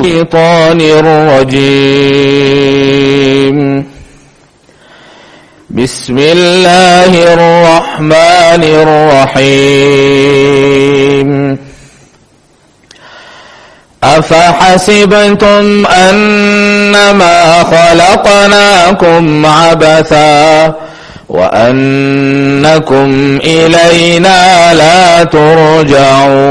الشيطان الرجيم. بسم الله الرحمن الرحيم. أفحسبتم أنما خلقناكم عبثا وأنكم إلينا لا ترجعون؟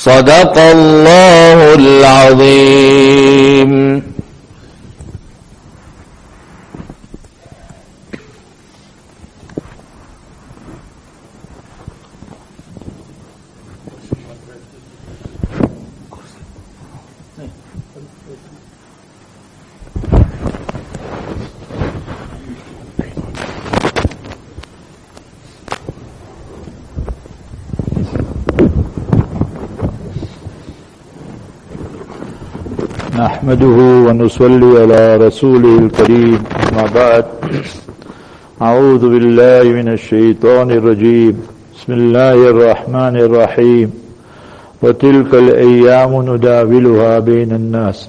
صدق الله العظيم. ونصلي على رسوله الكريم أما بعد أعوذ بالله من الشيطان الرجيم بسم الله الرحمن الرحيم وتلك الأيام نداولها بين الناس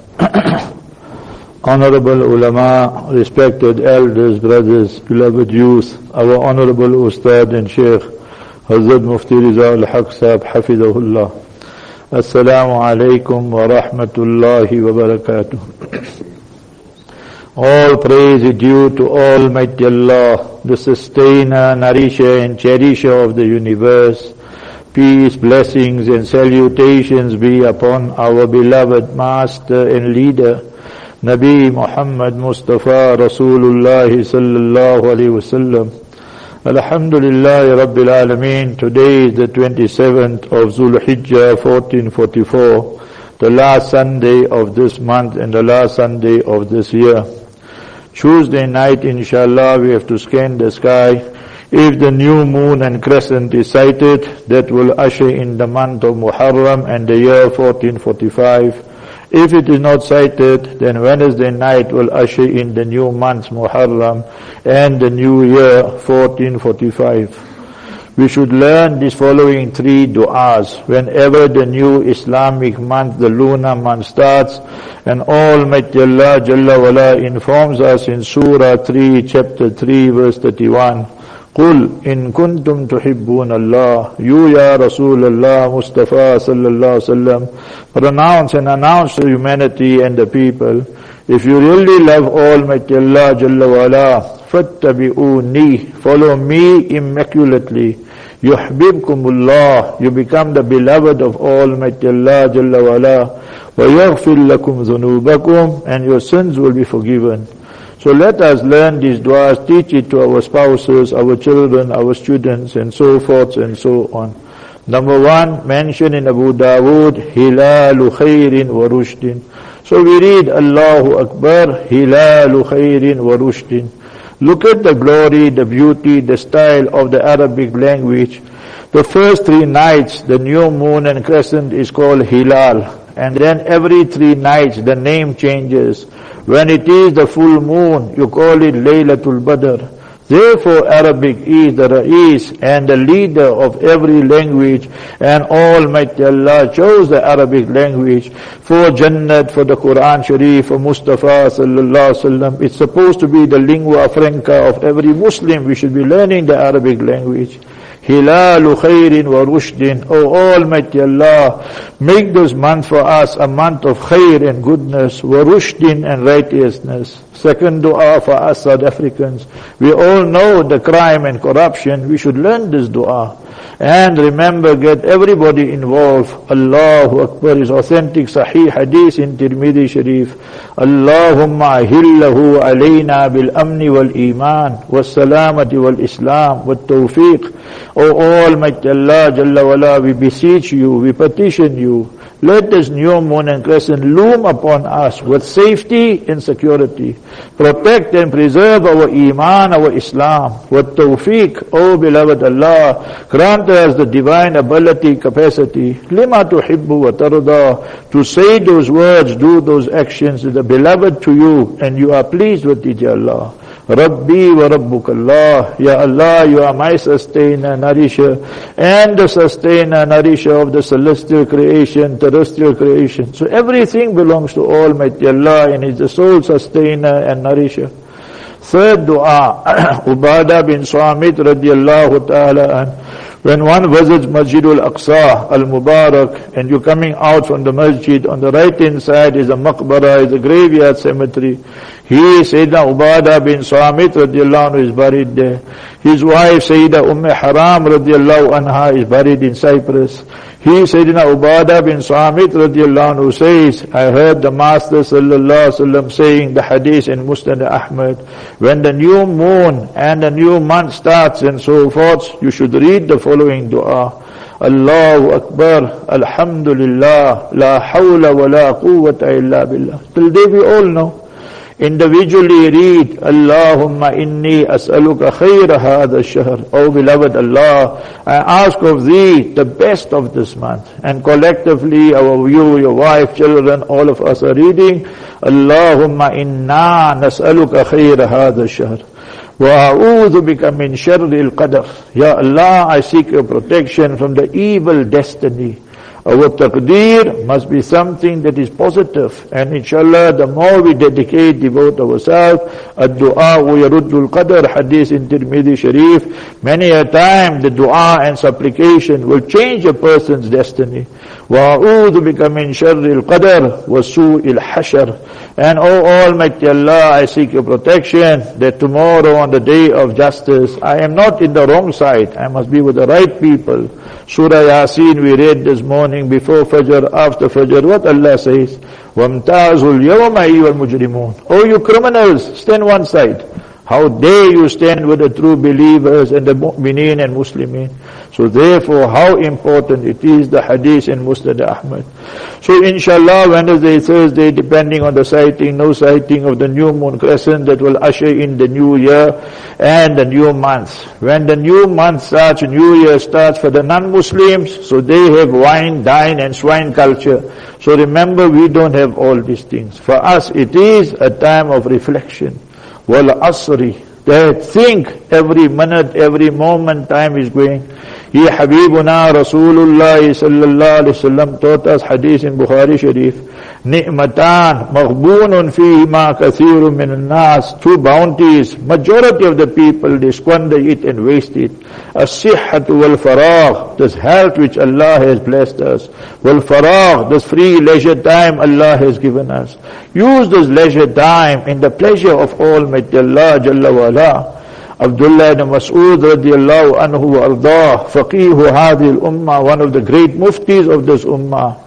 Honorable ulama, respected elders, brothers, beloved youth, our honorable Ustad and Sheikh, Hazrat Mufti Riza al-Haq Sahib, Hafidahullah. Assalamu alaikum wa rahmatullahi wa barakatuh. All praise is due to Almighty Allah, the sustainer, nourisher and cherisher of the universe. Peace, blessings and salutations be upon our beloved master and leader, Nabi Muhammad Mustafa Rasulullah sallallahu alayhi wasallam. Alhamdulillah Rabbil Alameen. Today is the 27th of Zulhijjah 1444, the last Sunday of this month and the last Sunday of this year. Tuesday night, inshallah, we have to scan the sky. If the new moon and crescent is sighted, that will usher in the month of Muharram and the year 1445. If it is not sighted, then Wednesday night will usher in the new month Muharram and the new year 1445. We should learn these following three du'as whenever the new Islamic month, the lunar month starts and Almighty Allah Jalla wala informs us in Surah 3, chapter 3, verse 31. قل إن كنتم تحبون الله You Ya Rasulullah Mustafa sallallahu alaihi wasallam pronounce and announce to humanity and the people if you really love Almighty Allah Jalla wala fattabi'uni follow me immaculately yuhibbukumullah you become the beloved of Almighty Allah Jalla wala ويغفر لكم ذنوبكم and your sins will be forgiven so let us learn these du'as, teach it to our spouses, our children, our students, and so forth and so on. Number one, mentioned in Abu Dawood, Hilalu khairin wa rushdin. So we read Allahu Akbar, Hilalu khairin wa rushdin. Look at the glory, the beauty, the style of the Arabic language. The first three nights, the new moon and crescent is called Hilal. And then every three nights, the name changes. When it is the full moon, you call it Laylatul Badr. Therefore Arabic is the Ra'is and the leader of every language and Almighty Allah chose the Arabic language for Jannat, for the Quran Sharif, for Mustafa sallallahu alaihi. It's supposed to be the lingua franca of every Muslim. We should be learning the Arabic language. Hilalu khairin wa rushdin. O Almighty Allah, make this month for us a month of khair and goodness, wa rushdin and righteousness. Second dua for us South Africans. We all know the crime and corruption. We should learn this dua. And remember, get everybody involved. Allahu Akbar is authentic Sahih Hadith in Tirmidhi Sharif. Allahumma ahillahu alayna bil amni wal iman wal salamati wal islam wal tawfiq. O Almighty Allah Jalla wala, we beseech you, we petition you. Let this new moon and crescent loom upon us with safety and security. Protect and preserve our iman, our Islam. With tawfiq, O beloved Allah, grant us the divine ability, capacity, lima tuhibbu wa tarda, to say those words, do those actions that are beloved to you and you are pleased with it, Allah. Rabbi wa Rabbuk Allah. Ya Allah, you are my sustainer, nourisher, and the sustainer, nourisher of the celestial creation, terrestrial creation. So everything belongs to Almighty Allah and is the sole sustainer and nourisher. Third dua, Ubadah bin Samit radiallahu ta'ala when one visits Masjid al-Aqsa, al-Mubarak, and you're coming out from the masjid, on the right hand side is a maqbara, is a graveyard cemetery. He, Sayyidina Ubadah bin Samit radiallahu anhu is buried there. His wife, Sayyida Umm Haram radiallahu anha is buried in Cyprus. He, Sayyidina Ubadah bin Samit radiallahu anhu says, I heard the Master sallallahu sallam saying the hadith in Musnad Ahmad, when the new moon and the new month starts and so forth, you should read the following dua. Allahu Akbar, Alhamdulillah, La hawla wa la quwwata illa billah. Till day we all know Individually read, Allahumma inni as'aluka khayra hadha shahr. Oh beloved Allah, I ask of thee the best of this month. And collectively, our you, your wife, children, all of us are reading, Allahumma inna nas'aluka khayra hadha shahr. وَأَعُوذُ بِكَ مِنْ شَرِّ الْقَدَرِ Ya Allah, I seek your protection from the evil destiny. Our taqdeer must be something that is positive. And inshallah, the more we dedicate, devote ourselves, ad-du'a yaruddul qadr, hadith in Tirmidhi Sharif, many a time the dua and supplication will change a person's destiny. وَأَعُوذُ بِكَ مِنْ شَرِّ الْقَدَرِ وَسُوءِ الْحَشَرِ And O Almighty Allah, I seek your protection that tomorrow on the day of justice, I am not in the wrong side. I must be with the right people. Surah Yasin we read this morning before Fajr, after Fajr. What Allah says? وَامْتَازُوا الْيَوْمَ أَيُّهَا الْمُجْرِمُونَ Oh you criminals, stand one side. How dare you stand with the true believers and the mu'mineen and muslimin. So therefore, how important it is, the hadith in Musnad Ahmad. So inshallah, Wednesday, Thursday, depending on the sighting, no sighting of the new moon crescent that will usher in the new year and the new month. When the new month starts, new year starts for the non-Muslims, so they have wine, dine and swine culture. So remember, we don't have all these things. For us, it is a time of reflection. Wal asri. They think every minute, every moment time is going. He Habibuna Rasulullah sallallahu alayhi wasallam taught us hadith in Bukhari Sharif. Ni'matan maghbunun fihima kathirun min nas Two bounties. Majority of the people, they squander it and waste it. As-sihhatu wal faragh. This health which Allah has blessed us. Wal faragh. This free leisure time Allah has given us. Use this leisure time in the pleasure of Almighty Allah Jalla wa ala. Abdullah ibn Mas'ud radiallahu anhu ardah, faqihu hadhi al-ummah, one of the great muftis of this ummah.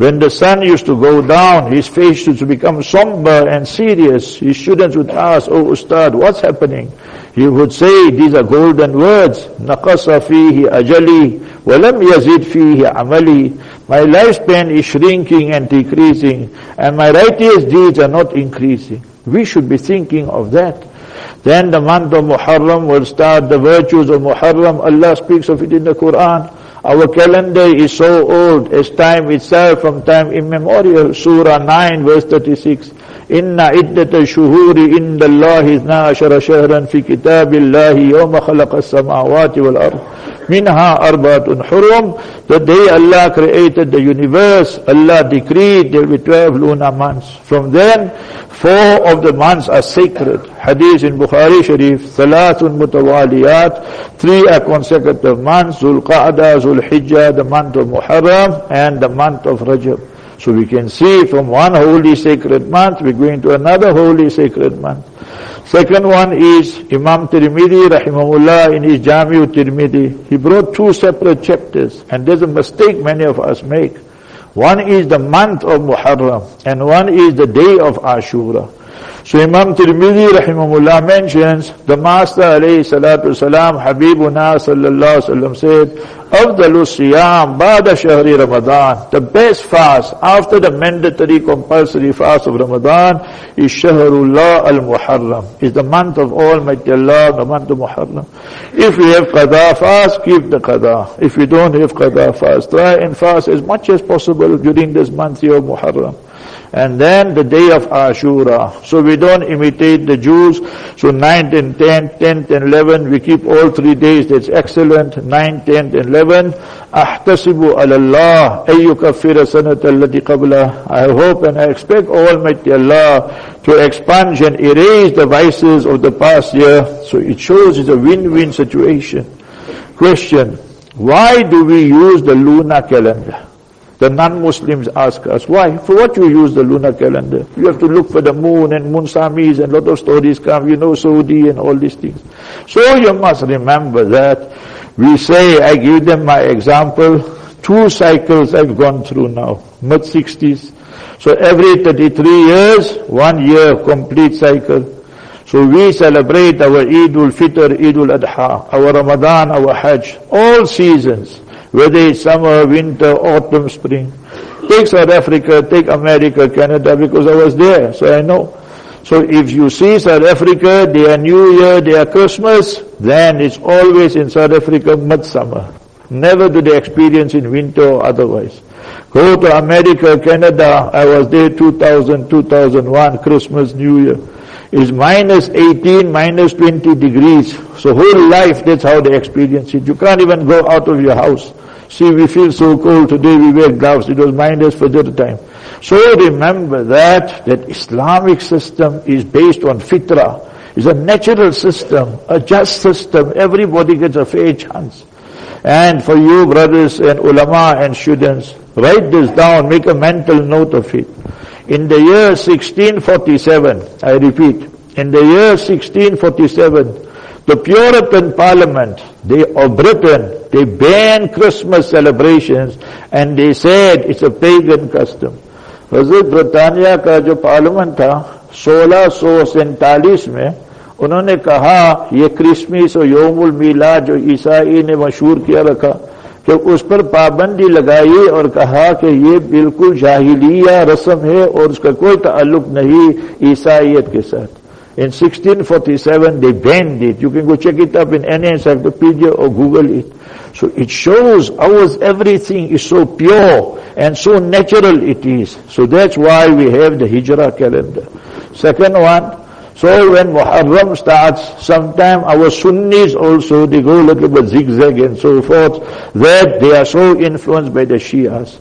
When the sun used to go down, his face used to become somber and serious. His students would ask, Oh Ustad, what's happening? He would say, these are golden words. نَقَصَ فِيهِ أَجَلِي وَلَمْ يَزِدْ فِيهِ عَمَلِي My lifespan is shrinking and decreasing, and my righteous deeds are not increasing. We should be thinking of that. Then the month of Muharram will start the virtues of Muharram. Allah speaks of it in the Quran. Our calendar is so old as time itself from time immemorial. Surah 9 verse 36. إن عدة الشهور عند الله اثنا عشر شهرا في كتاب الله يوم خلق السماوات والأرض منها أربعة حرم The day Allah created the universe, Allah decreed there will be 12 lunar months. From then, Four of the months are sacred. Hadith in Bukhari Sharif, Thalathun Mutawaliyat, three are consecutive months, Zul Qa'dah, Zul Hijjah, the month of Muharram, and the month of Rajab. So we can see from one holy sacred month, we're going to another holy sacred month. Second one is Imam Tirmidhi rahimahullah in his Jami'u Tirmidhi. He brought two separate chapters and there's a mistake many of us make. One is the month of Muharram and one is the day of Ashura. So Imam Tirmidhi rahimahullah mentions the Master alayhi salatu salam Habibuna sallallahu sallam said Afdalu siyam ba'da shahri Ramadan. The best fast after the mandatory compulsory fast of Ramadan is Shahrullah al-Muharram. Is the month of Almighty Allah the month of Muharram. If we have qada fast keep the qada. If we don't have qada fast try and fast as much as possible during this month of Muharram and then the day of Ashura. So we don't imitate the Jews. So 9th and 10th, 10th and 11th, we keep all three days. That's excellent. 9th, 10th and 11th. أحتسب على الله أن يكفر السنة التي قبله. I hope and I expect Almighty Allah to expunge and erase the vices of the past year. So it shows it's a win-win situation. Question. Why do we use the lunar calendar? The non-Muslims ask us, why? For what you use the lunar calendar? You have to look for the moon and moon samis and lot of stories come, you know, Saudi and all these things. So you must remember that we say, I give them my example, two cycles I've gone through now, mid-60s. So every 33 years, one year complete cycle. So we celebrate our Eid al-Fitr, Eid al-Adha, our Ramadan, our Hajj, all seasons whether it's summer, winter, autumn, spring. Take South Africa, take America, Canada, because I was there, so I know. So if you see South Africa, their New Year, their Christmas, then it's always in South Africa midsummer. Never do they experience in winter or otherwise. Go to America, Canada, I was there 2000, 2001, Christmas, New Year. Is minus 18, minus 20 degrees. So whole life, that's how they experience it. You can't even go out of your house. See, we feel so cold today, we wear gloves. It was minus for that time. So remember that, that Islamic system is based on fitrah. It's a natural system, a just system. Everybody gets a fair chance. And for you brothers and ulama and students, write this down, make a mental note of it. In the year 1647, I repeat, in the year 1647, The Puritan Parliament, they, of Britain, they banned Christmas celebrations and they said it's a pagan custom. حضرت برطانیہ کا جو parliament تھا سولہ سو سینتالیس میں انہوں نے کہا یہ کرسمس اور یوم المیلا جو عیسائی نے مشہور کیا رکھا کہ اس پر پابندی لگائی اور کہا کہ یہ بالکل جاہلیہ رسم ہے اور اس کا کوئی تعلق نہیں عیسائیت کے ساتھ In 1647, they banned it. You can go check it up in any encyclopedia or Google it. So it shows ours everything is so pure and so natural it is. So that's why we have the Hijrah calendar. Second one, so when Muharram starts, sometime our Sunnis also, they go a little bit zigzag and so forth, that they are so influenced by the Shias.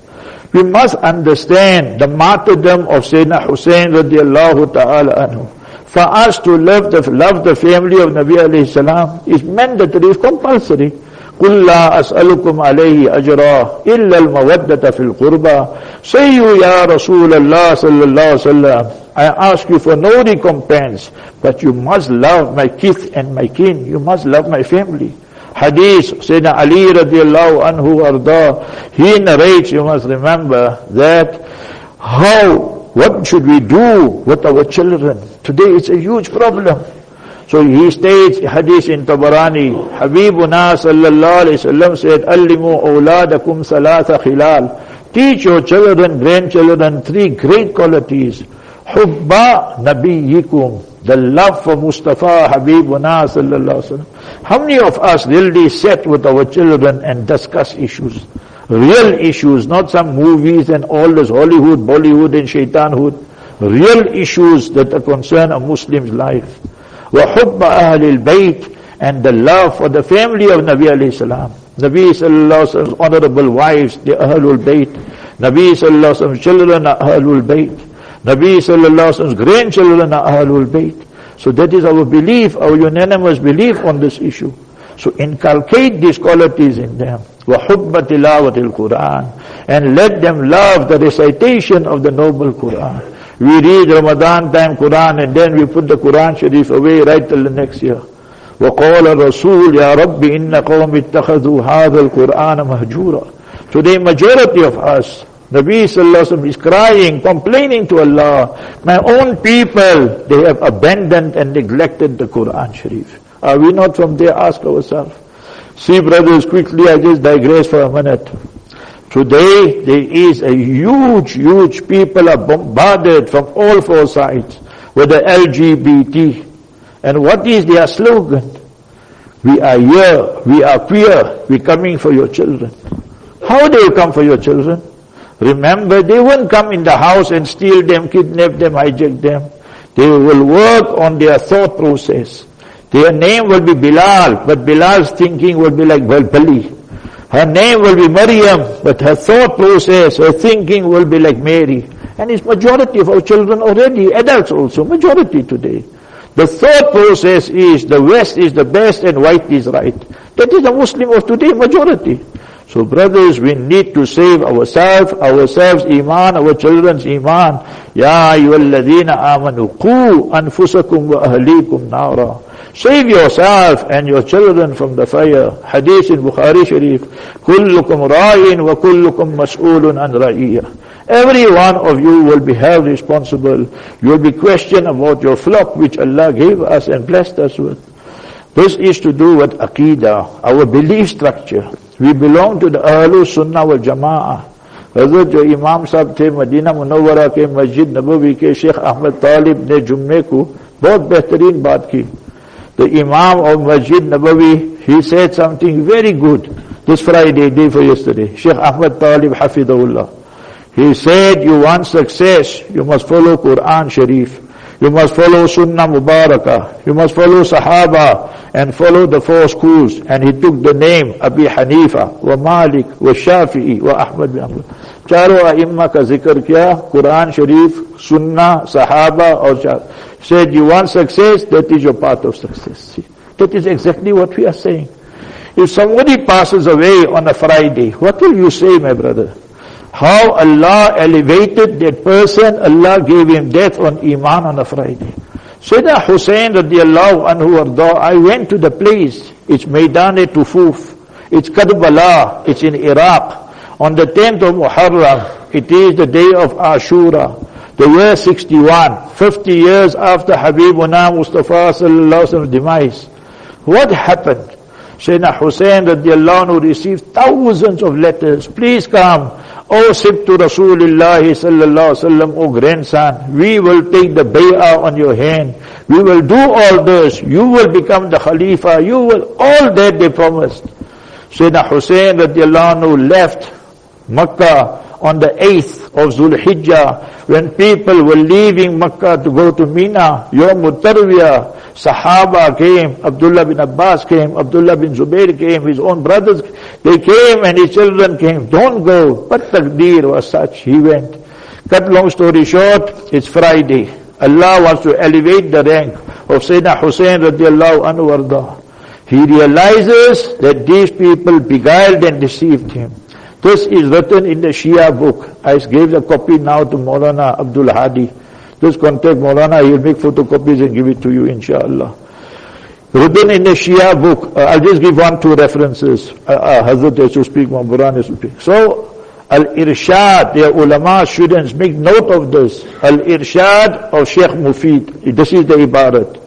We must understand the martyrdom of Sayyidina Hussein radiallahu ta'ala anhu. For us to love the, love the family of Nabi alayhi salam is mandatory, is compulsory. قل لا أسألكم عليه أجرا إلا المودة في القربى Say you Ya Rasulullah sallallahu sallam I ask you for no recompense but you must love my kith and my kin you must love my family Hadith Sayyidina Ali radiallahu anhu arda he narrates you must remember that how what should we do with our children? Today it's a huge problem. So he states, hadith in Tabarani, Habibuna sallallahu alayhi wasallam said, Allimu awladakum salata khilal. Teach your children, grandchildren, three great qualities. Hubba nabiyikum. The love for Mustafa Habibuna sallallahu alayhi wasallam. How many of us really sit with our children and discuss issues? real issues, not some movies and all this Hollywood, Bollywood and Shaitanhood. Real issues that are concern a Muslim's life. وَحُبَّ أَهْلِ الْبَيْتِ And the love for the family of Nabi alayhi salam. Nabi sallallahu alayhi wa honorable wives, the Ahlul Bayt. Nabi sallallahu alayhi wa children are Ahlul Bayt. Nabi sallallahu alaihi wasallam's grandchildren are Ahlul Bayt. So that is our belief, our unanimous belief on this issue. So inculcate these qualities in them. وَحُبَّ تِلَاوَةِ الْقُرْآنِ And let them love the recitation of the noble Quran. We read Ramadan time Quran and then we put the Quran Sharif away right till the next year. وقال الرسول يا رب إن قوم اتخذوا هذا القرآن مهجورا Today majority of us, Nabi Sallallahu is crying, complaining to Allah, my own people, they have abandoned and neglected the Quran Sharif. Are we not from there? Ask ourselves. See brothers, quickly I just digress for a minute. Today there is a huge, huge people are bombarded from all four sides with the LGBT. And what is their slogan? We are here, we are queer, we're coming for your children. How they come for your children? Remember, they won't come in the house and steal them, kidnap them, hijack them. They will work on their thought process. Their name will be Bilal, but Bilal's thinking will be like Bali. Her name will be Maryam, but her thought process, her thinking will be like Mary. And it's majority of our children already, adults also, majority today. The thought process is the West is the best and white is right. That is the Muslim of today, majority. So brothers, we need to save ourselves, ourselves iman, our children's iman. Ya ayyuhalladhina amanu qu anfusakum wa ahlikum nara. Save yourself and your children from the fire. Hadith in Bukhari Sharif. كلكم راع وكلكم مسؤول عن رعية. Every one of you will be held responsible. You will be questioned about your flock which Allah gave us and blessed us with. This is to do with aqidah, our belief structure. We belong to the the Sunnah wal Jama'ah. حضرت جو امام صاحب تھے مدینہ منورہ کے مسجد نبوی کے شیخ احمد طالب نے جمعے کو بہت بہترین بات کی the Imam of Masjid Nabawi, he said something very good this Friday, day for yesterday. Sheikh Ahmad Talib Hafidahullah. He said, you want success, you must follow Quran Sharif. You must follow Sunnah Mubarakah. You must follow Sahaba and follow the four schools. And he took the name Abi Hanifa, wa Malik, wa Shafi'i, wa Ahmad bin Hanbal. Charo A'imma ka zikr kya? Quran Sharif, Sunnah, Sahaba, or Shafi'i said you want success that is your path of success. That is exactly what we are saying. If somebody passes away on a friday what will you say my brother? How Allah elevated that person, Allah gave him death on Iman on a Friday. Sayyidina Hussein radiallahu anhu arda, I went to the place, it's Maidan-e Tufuf, it's Karbala, it's in Iraq. On the 10th of Muharram, it is the day of Ashura, the year 61, 50 years after Habibuna Mustafa sallallahu demise. What happened? Sayyidina Hussein radiallahu anhu received thousands of letters. Please come. O Sibtu Rasulullah sallallahu sallam, O grandson, we will take the bay'ah on your hand. We will do all this. You will become the Khalifa. You will, all that they promised. Sayyidina Hussein radiallahu anhu left Makkah on the 8th of Zulhijjah when people were leaving Makkah to go to Mina, Yom Tarwiyah, Sahaba came, Abdullah bin Abbas came, Abdullah bin Zubair came, his own brothers, they came and his children came. Don't go. But takdeer was such, he went. Cut long story short, it's Friday. Allah wants to elevate the rank of Sayyidina Hussein radiallahu anhu. He realizes that these people beguiled and deceived him. This is written in the Shia book. I gave the copy now to Maulana Abdul Hadi. Just contact Maulana, he'll make photocopies and give it to you, inshallah. Written in the Shia book, uh, I'll just give one, two references. Uh, uh, Hazrat has to speak, Maburan has to speak. So, Al-Irshad, the ulama students, make note of this. Al-Irshad of Sheikh Mufid. This is the ibarat.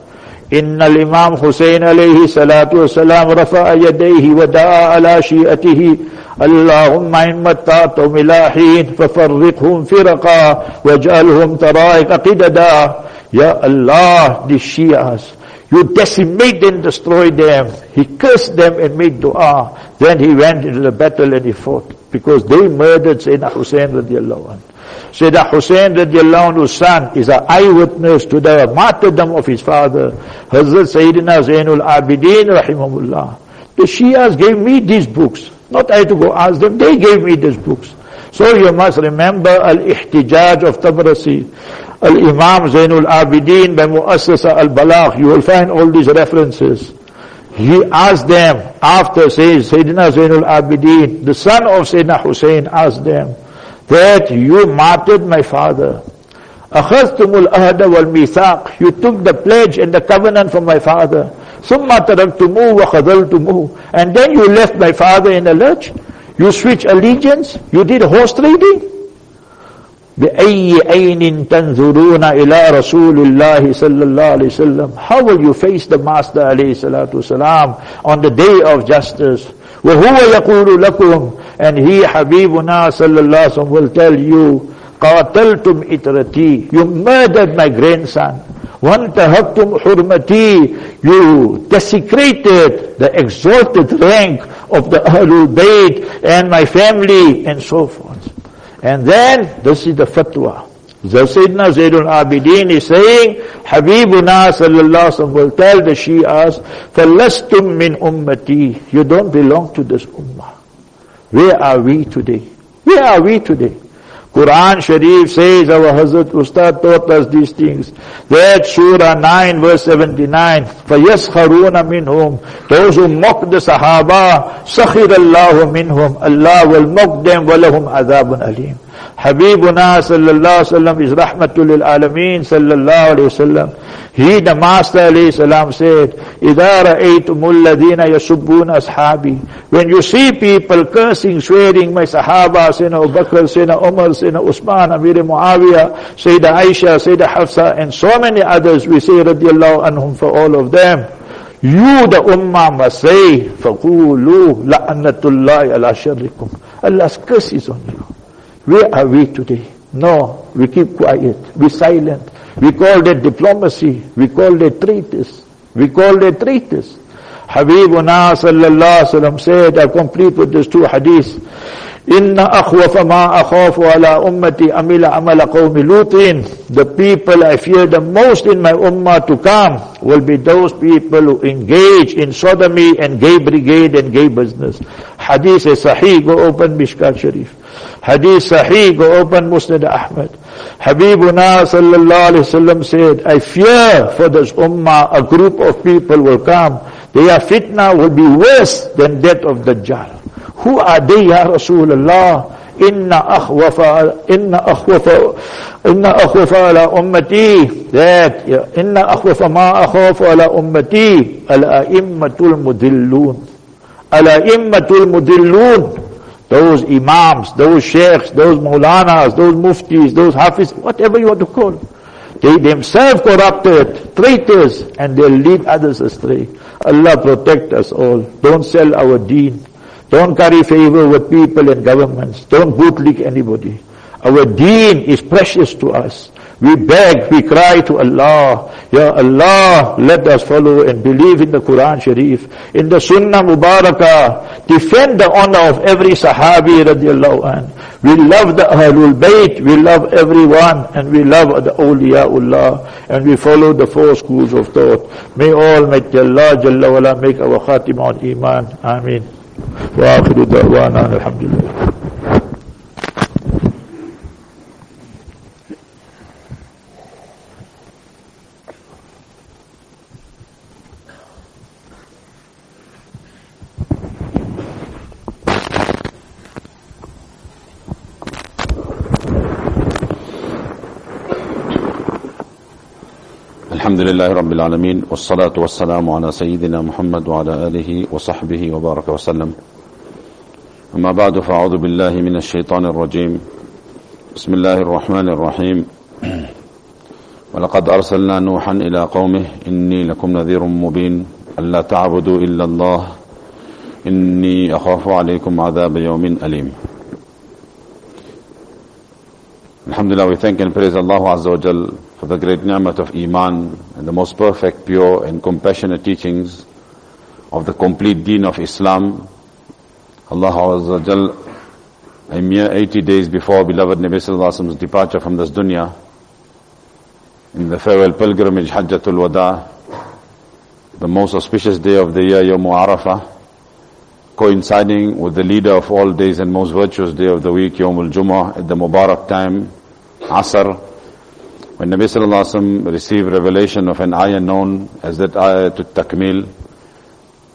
إن الإمام حسين عليه الصلاة والسلام رفع يديه ودعا على شيئته اللهم إن متعتهم إلى حين ففرقهم فرقا واجعلهم طرائق قددا Ya Allah, the Shias, you decimate and destroy them. He cursed them and made dua. Then he went into the battle and he fought. Because they murdered Sayyidina Hussein radiallahu anhu. Sayyidina Hussein radiallahu son is an eyewitness to the martyrdom of his father. Hazrat Sayyidina Zainul Abidin rahimahullah. The Shias gave me these books. Not I to go ask them, they gave me these books. So you must remember Al-Ihtijaj of Tabrasi. Al-Imam Zainul Abidin by Muassasa Al-Balagh, you will find all these references. He asked them, after says Sayyidina Zainul Abidin, the son of Sayyidina Hussein asked them, that you martyred my father. أخذتم الأهد والميثاق You took the pledge and the covenant from my father. ثم تركتموه وخذلتموه And then you left my father in a lurch. You switched allegiance. You did horse trading. بأي عين تنظرون إلى رسول الله صلى الله عليه وسلم How will you face the Master عليه الصلاة والسلام on the day of justice وهو يقول لكم and he حبيبنا صلى الله عليه وسلم will tell you قاتلتم إترتي you murdered my grandson وانتهكتم حرمتي you desecrated the exalted rank of the Ahlul Bayt and my family and so forth and then, this is the fatwa. The Sayyidina Zaydul Abidin is saying, Habibuna sallallahu alaihi will tell the Shias, فَلَسْتُم min ummati. You don't belong to this ummah. Where are we today? Where are we today? Quran Sharif says, our Hazrat Ustad taught us these things. That Surah 9 verse 79, فَيَسْخَرُونَ مِنْهُمْ Those who mock the Sahaba, سَخِرَ اللَّهُ مِنْهُمْ Allah will mock them, وَلَهُمْ عَذَابٌ أَلِيمٌ Habibuna sallallahu alayhi wa sallam is lil alameen sallallahu alayhi wa sallam. He, the Master alayhi salam said, إِذَا رَأَيْتُمُ الَّذِينَ يَسُبُّونَ أَصْحَابِي When you see people cursing, swearing, my Sahaba, Sayyidina Abu Bakr, Sayyidina Umar, Sayyidina Usman, Amir Muawiyah, Sayyidina Aisha, Sayyidina Hafsa, and so many others, we say radiallahu anhum for all of them. You, the Ummah, must say, فَقُولُوا لَعْنَةُ اللَّهِ عَلَى شَرِّكُمْ Allah's curse is on you. Where are we today? No, we keep quiet. We silent. We call it diplomacy. We call it treaties. We call it treaties. Habibuna sallallahu alaihi wasallam said, I complete with these two hadiths. Inna akhwafa ma wa ala ummati amila amala qawmi lutin. The people I fear the most in my ummah to come will be those people who engage in sodomy and gay brigade and gay business. Hadith is sahih. Go open Mishkat Sharif. Hadith Sahih, go open Musnad Ahmad. Habibuna sallallahu alayhi wasallam said, I fear for this ummah, a group of people will come. Their fitna will be worse than that of Dajjal. Who are they, Ya Rasulullah? إن أخوف إن أخوف إن أخوف على أمتي that إن أخوف ما أخاف على أمتي الأئمة المذلون الأئمة المذلون those imams, those sheikhs, those maulanas, those muftis, those hafiz, whatever you want to call. They themselves corrupted, traitors, and they'll lead others astray. Allah protect us all. Don't sell our deen. Don't carry favor with people and governments. Don't bootlick anybody. Our deen is precious to us. We beg, we cry to Allah, Ya Allah, let us follow and believe in the Quran Sharif, in the Sunnah Mubarakah, defend the honor of every Sahabi radiallahu an. We love the Ahlul Bayt, we love everyone, and we love the Awliyaullah, and we follow the four schools of thought. May Almighty Allah Jalla wala make our khatimah on Iman. Ameen. Wa akhiru da'wana alhamdulillah. الحمد لله رب العالمين والصلاة والسلام على سيدنا محمد وعلى آله وصحبه وبارك وسلم. أما بعد فأعوذ بالله من الشيطان الرجيم. بسم الله الرحمن الرحيم. ولقد أرسلنا نوحا إلى قومه إني لكم نذير مبين. ألا تعبدوا إلا الله إني أخاف عليكم عذاب يوم أليم. Alhamdulillah, we thank and praise Allah Azza wa Jal for the great ni'mat of Iman and the most perfect, pure and compassionate teachings of the complete deen of Islam. Allah Azza Jal, a mere 80 days before beloved Nabi Sallallahu Alaihi Wasallam's departure from this dunya, in the farewell pilgrimage Hajjatul Wada, the most auspicious day of the year, Yom Arafah, coinciding with the leader of all days and most virtuous day of the week, Yom al-Jumu'ah, at the Mubarak time, Asr, When Nabi Sallallahu Alaihi Wasallam received revelation of an ayah known as that ayah to Takmil,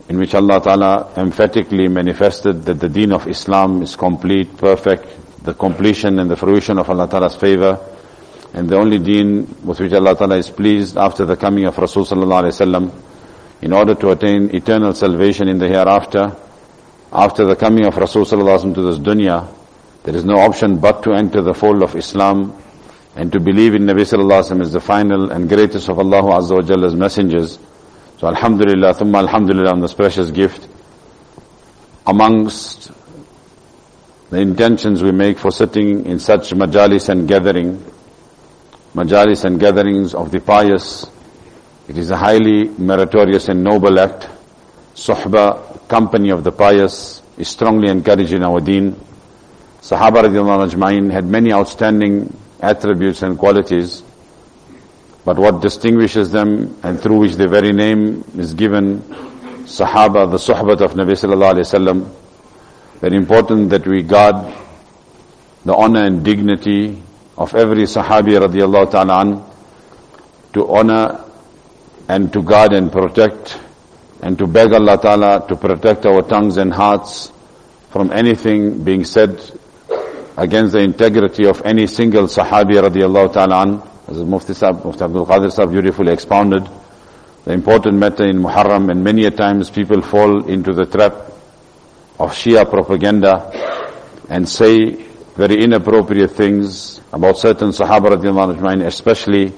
in which Allah Ta'ala emphatically manifested that the deen of Islam is complete, perfect, the completion and the fruition of Allah Ta'ala's favor, and the only deen with which Allah Ta'ala is pleased after the coming of Rasul Sallallahu Alaihi Wasallam, in order to attain eternal salvation in the hereafter, after the coming of Rasul Sallallahu Alaihi Wasallam to this dunya, there is no option but to enter the fold of Islam and to believe in Nabi Sallallahu Alaihi Wasallam is the final and greatest of Allah Azza wa Jalla's messengers. So Alhamdulillah, thumma Alhamdulillah on this precious gift. Amongst the intentions we make for sitting in such majalis and gathering, majalis and gatherings of the pious, it is a highly meritorious and noble act. Suhba, company of the pious, is strongly encouraged in our deen. Sahaba radiallahu ajma'in had many outstanding attributes and qualities, but what distinguishes them and through which their very name is given, Sahaba, the Suhbat of Nabi sallallahu alayhi wasallam, very important that we guard the honor and dignity of every Sahabi radiallahu ta'ala an, to honor and to guard and protect and to beg Allah Ta'ala to protect our tongues and hearts from anything being said against the integrity of any single Sahabi radiallahu ta'ala an, as Mufti, Sahib, Mufti Abdul Qadir Sahib beautifully expounded, the important matter in Muharram and many a times people fall into the trap of Shia propaganda and say very inappropriate things about certain Sahaba radiallahu anhu, especially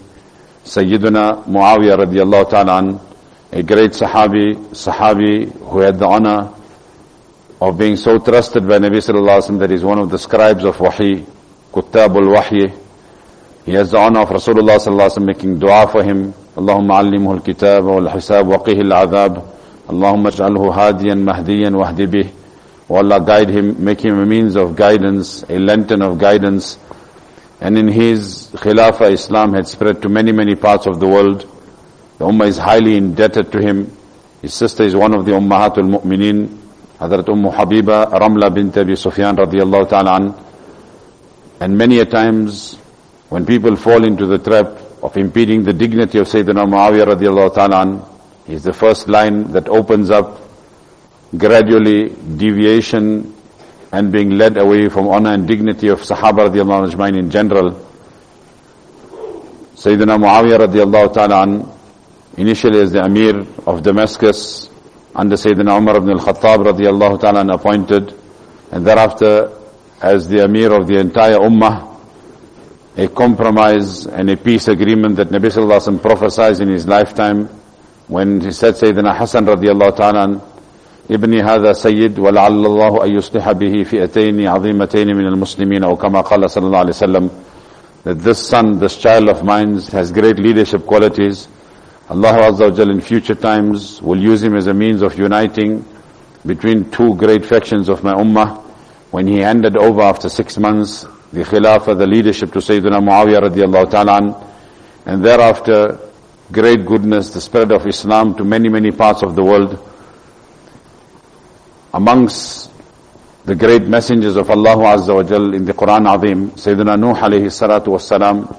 Sayyiduna Muawiyah radiallahu ta'ala an, a great Sahabi, Sahabi who had the honor of being so trusted by Nabi sallallahu alaihi wasallam that he's one of the scribes of Wahi, Kuttabul Wahi. He has the honor of Rasulullah sallallahu alaihi wasallam making dua for him. Allahumma allimhu al-kitab wal-hisab wa qihi al-adhab. Allahumma ij'alhu hadiyan mahdiyan wahdi bih. O Allah guide him, make him a means of guidance, a lantern of guidance. And in his Khilafah, Islam had spread to many, many parts of the world. The Ummah is highly indebted to him. His sister is one of the Ummahatul Mu'mineen, Hazrat Umm Habiba, Ramla bint Abi Sufyan radiallahu ta'ala an. And many a times, when people fall into the trap of impeding the dignity of Sayyidina Muawiyah radiallahu ta'ala an, is the first line that opens up gradually deviation and being led away from honor and dignity of Sahaba radiallahu anhu in general. Sayyidina Muawiyah radiallahu ta'ala an, initially as the Amir of Damascus, under Sayyidina Umar ibn al-Khattab radiallahu ta'ala an appointed, and thereafter as the Amir of the entire Ummah, a compromise and a peace agreement that Nabi sallallahu alaihi wasallam prophesied in his lifetime when he said Sayyidina Hassan radiallahu ta'ala an, ابني هذا سيد ولعل الله أن يصلح به فئتين عظيمتين من المسلمين أو كما قال صلى الله عليه وسلم that this son, this child of mine has great leadership qualities. Allah Azza in future times will use him as a means of uniting between two great factions of my ummah. When he handed over after six months the khilafah, the leadership to Sayyidina Muawiyah radiallahu ta'ala an, and thereafter great goodness, the spread of Islam to many, many parts of the world amongst the great messengers of Allah Azza wa Jal in the Quran Azim, Sayyidina Nuh alayhi salatu wassalam,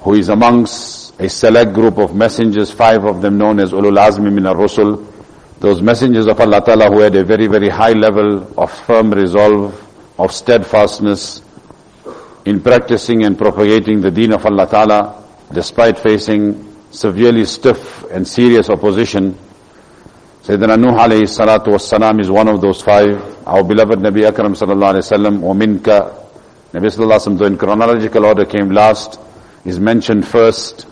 who is amongst a select group of messengers, five of them known as Ulul Azmi min al-Rusul, those messengers of Allah Ta'ala who had a very, very high level of firm resolve, of steadfastness in practicing and propagating the deen of Allah Ta'ala, despite facing severely stiff and serious opposition, Sayyidina Nuh alayhi salatu wassalam is one of those five. Our beloved Nabi Akram sallallahu alayhi wasallam, وَمِنْكَ Nabi sallallahu alayhi wasallam, though in chronological order came last, is mentioned first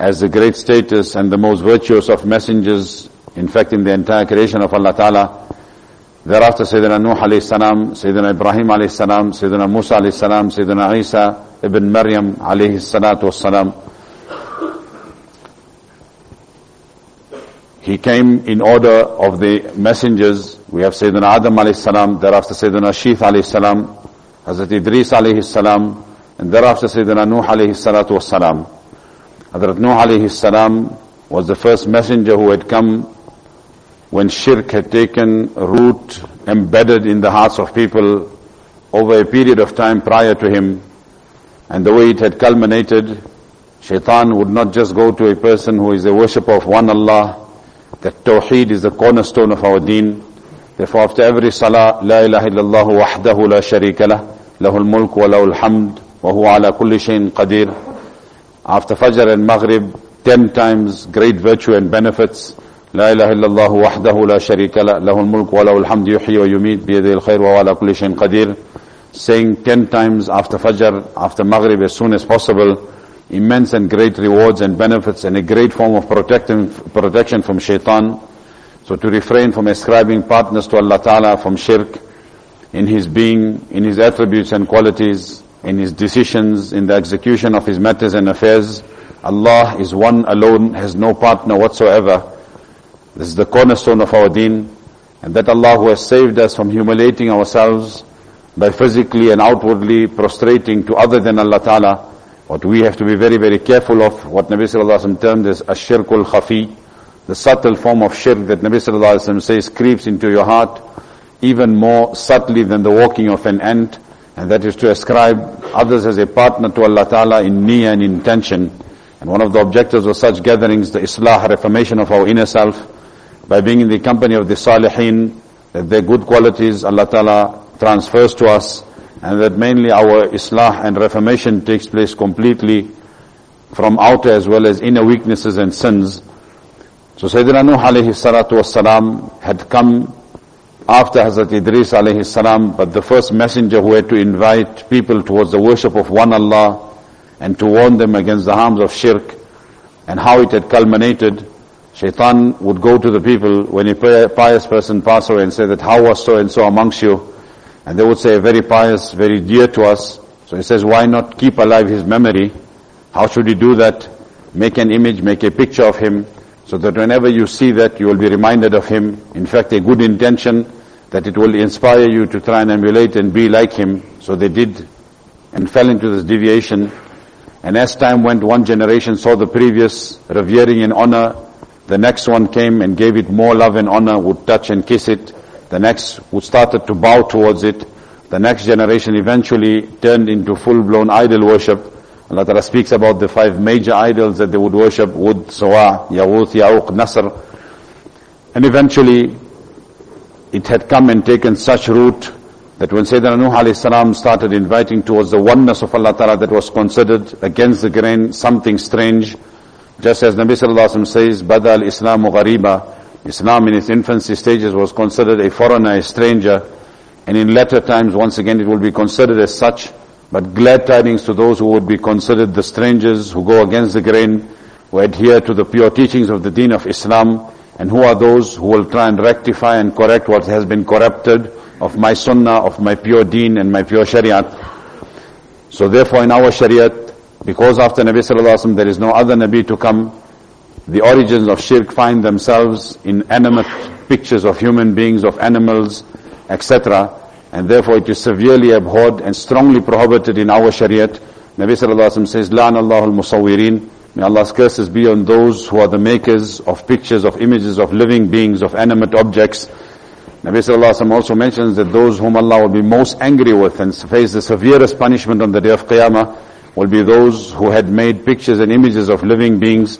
as the great status and the most virtuous of messengers, in fact in the entire creation of Allah Ta'ala. Thereafter Sayyidina Nuh alayhi salam, Sayyidina Ibrahim alayhi salam, Sayyidina Musa alayhi salam, Sayyidina Isa ibn Maryam alayhi salatu wassalam. He came in order of the messengers. We have Sayyidina Adam alayhi salam, thereafter Sayyidina Sheeth alayhi salam, Hazrat Idris alayhi salam, and thereafter Sayyidina Nuh alayhi salatu was salam. Hazrat Nuh alayhi salam was the first messenger who had come when shirk had taken root, embedded in the hearts of people over a period of time prior to him. and the way it had culminated, shaitan would not just go to a person who is a worshipper of one Allah, that Tawheed is the cornerstone of our deen. Therefore after every salah, La ilaha illallah wahdahu la sharika lah, lahul mulk wa lahul hamd, wa huwa ala kulli shayin qadir after Fajr and Maghrib, ten times great virtue and benefits. لا إله إلا الله وحده لا شريك له له الملك وله الحمد يحيي ويميت بيده الخير وهو كل شيء قدير saying ten times after Fajr, after Maghrib as soon as possible immense and great rewards and benefits and a great form of protecting, protection from shaitan. So to refrain from ascribing partners to Allah Ta'ala from shirk in his being, in his attributes and qualities in His decisions, in the execution of His matters and affairs. Allah is one alone, has no partner whatsoever. This is the cornerstone of our deen. And that Allah who has saved us from humiliating ourselves by physically and outwardly prostrating to other than Allah Ta'ala, what we have to be very, very careful of, what Nabi Sallallahu Alaihi Wasallam termed as ashirkul khafi, the subtle form of shirk that Nabi Sallallahu Alaihi Wasallam says creeps into your heart, even more subtly than the walking of an ant, and that is to ascribe others as a partner to Allah Ta'ala in niyyah and intention. And one of the objectives of such gatherings, the islah, reformation of our inner self, by being in the company of the salihin, that their good qualities Allah Ta'ala transfers to us, and that mainly our islah and reformation takes place completely from outer as well as inner weaknesses and sins. So Sayyidina Nuh alayhi salatu wasalam had come after Hazrat Idris alayhi salam, but the first messenger who had to invite people towards the worship of one Allah and to warn them against the harms of shirk and how it had culminated Shaitan would go to the people when a pious person passed away and say that how was so and so amongst you? And they would say very pious, very dear to us. So he says why not keep alive his memory? How should he do that? Make an image, make a picture of him so that whenever you see that you will be reminded of him. In fact a good intention that it will inspire you to try and emulate and be like him. So they did and fell into this deviation. And as time went, one generation saw the previous revering and honor the next one came and gave it more love and honor, would touch and kiss it. The next would started to bow towards it. The next generation eventually turned into full-blown idol worship. Allah Ta'ala speaks about the five major idols that they would worship, Wud, Sawa, Yawuth, Ya'uq, Nasr. And eventually, it had come and taken such root that when Sayyidina Nuh alayhi started inviting towards the oneness of Allah Ta'ala that was considered against the grain something strange, just as Nabi Sallallahu Alaihi Wasallam says, Bada al-Islamu ghariba, Islam in its infancy stages was considered a foreigner, a stranger, and in later times, once again, it will be considered as such, but glad tidings to those who would be considered the strangers, who go against the grain, who adhere to the pure teachings of the deen of Islam, and who are those who will try and rectify and correct what has been corrupted of my sunnah, of my pure deen and my pure shariat. So therefore in our shariat, because after Nabi Sallallahu Alaihi Wasallam there is no other Nabi to come, the origins of shirk find themselves in animate pictures of human beings, of animals, etc. And therefore it is severely abhorred and strongly prohibited in our Shariat. Nabi Sallallahu Alaihi Wasallam says, La'an Allah al-Musawwirin. May Allah's curses be on those who are the makers of pictures, of images, of living beings, of animate objects. Nabi Sallallahu Alaihi Wasallam also mentions that those whom Allah will be most angry with and face the severest punishment on the day of Qiyamah will be those who had made pictures and images of living beings.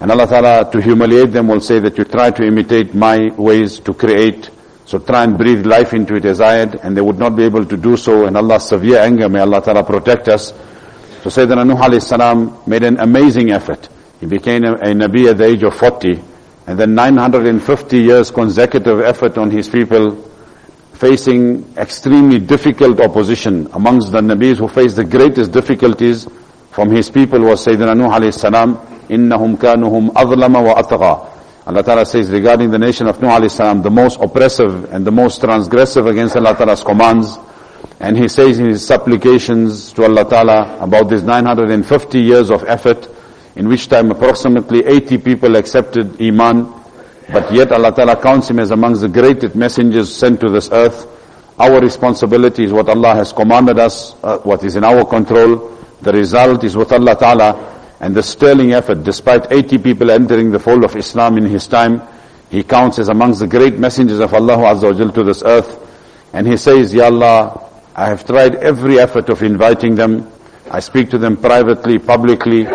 And Allah Ta'ala, to humiliate them, will say that you try to imitate my ways to create. So try and breathe life into it as I had, and they would not be able to do so. And Allah's severe anger, may Allah Ta'ala protect us. So Sayyidina Nuh alayhi salam made an amazing effort. He became a, a Nabi at the age of 40. And then 950 years consecutive effort on his people facing extremely difficult opposition amongst the Nabis who faced the greatest difficulties from his people was Sayyidina Nuh alayhi salam, إِنَّهُمْ كَانُهُمْ أَظْلَمَ وَأَطْغَى Allah Ta'ala says regarding the nation of Nuh alayhi salam, the most oppressive and the most transgressive against Allah Ta'ala's commands. And he says in his supplications to Allah Ta'ala about these 950 years of effort, in which time approximately 80 people accepted Iman, but yet Allah Ta'ala counts him as amongst the greatest messengers sent to this earth. Our responsibility is what Allah has commanded us, uh, what is in our control. The result is with Allah Ta'ala And the sterling effort, despite 80 people entering the fold of Islam in his time, he counts as amongst the great messengers of Allah Azza wa to this earth. And he says, Ya Allah, I have tried every effort of inviting them, I speak to them privately, publicly.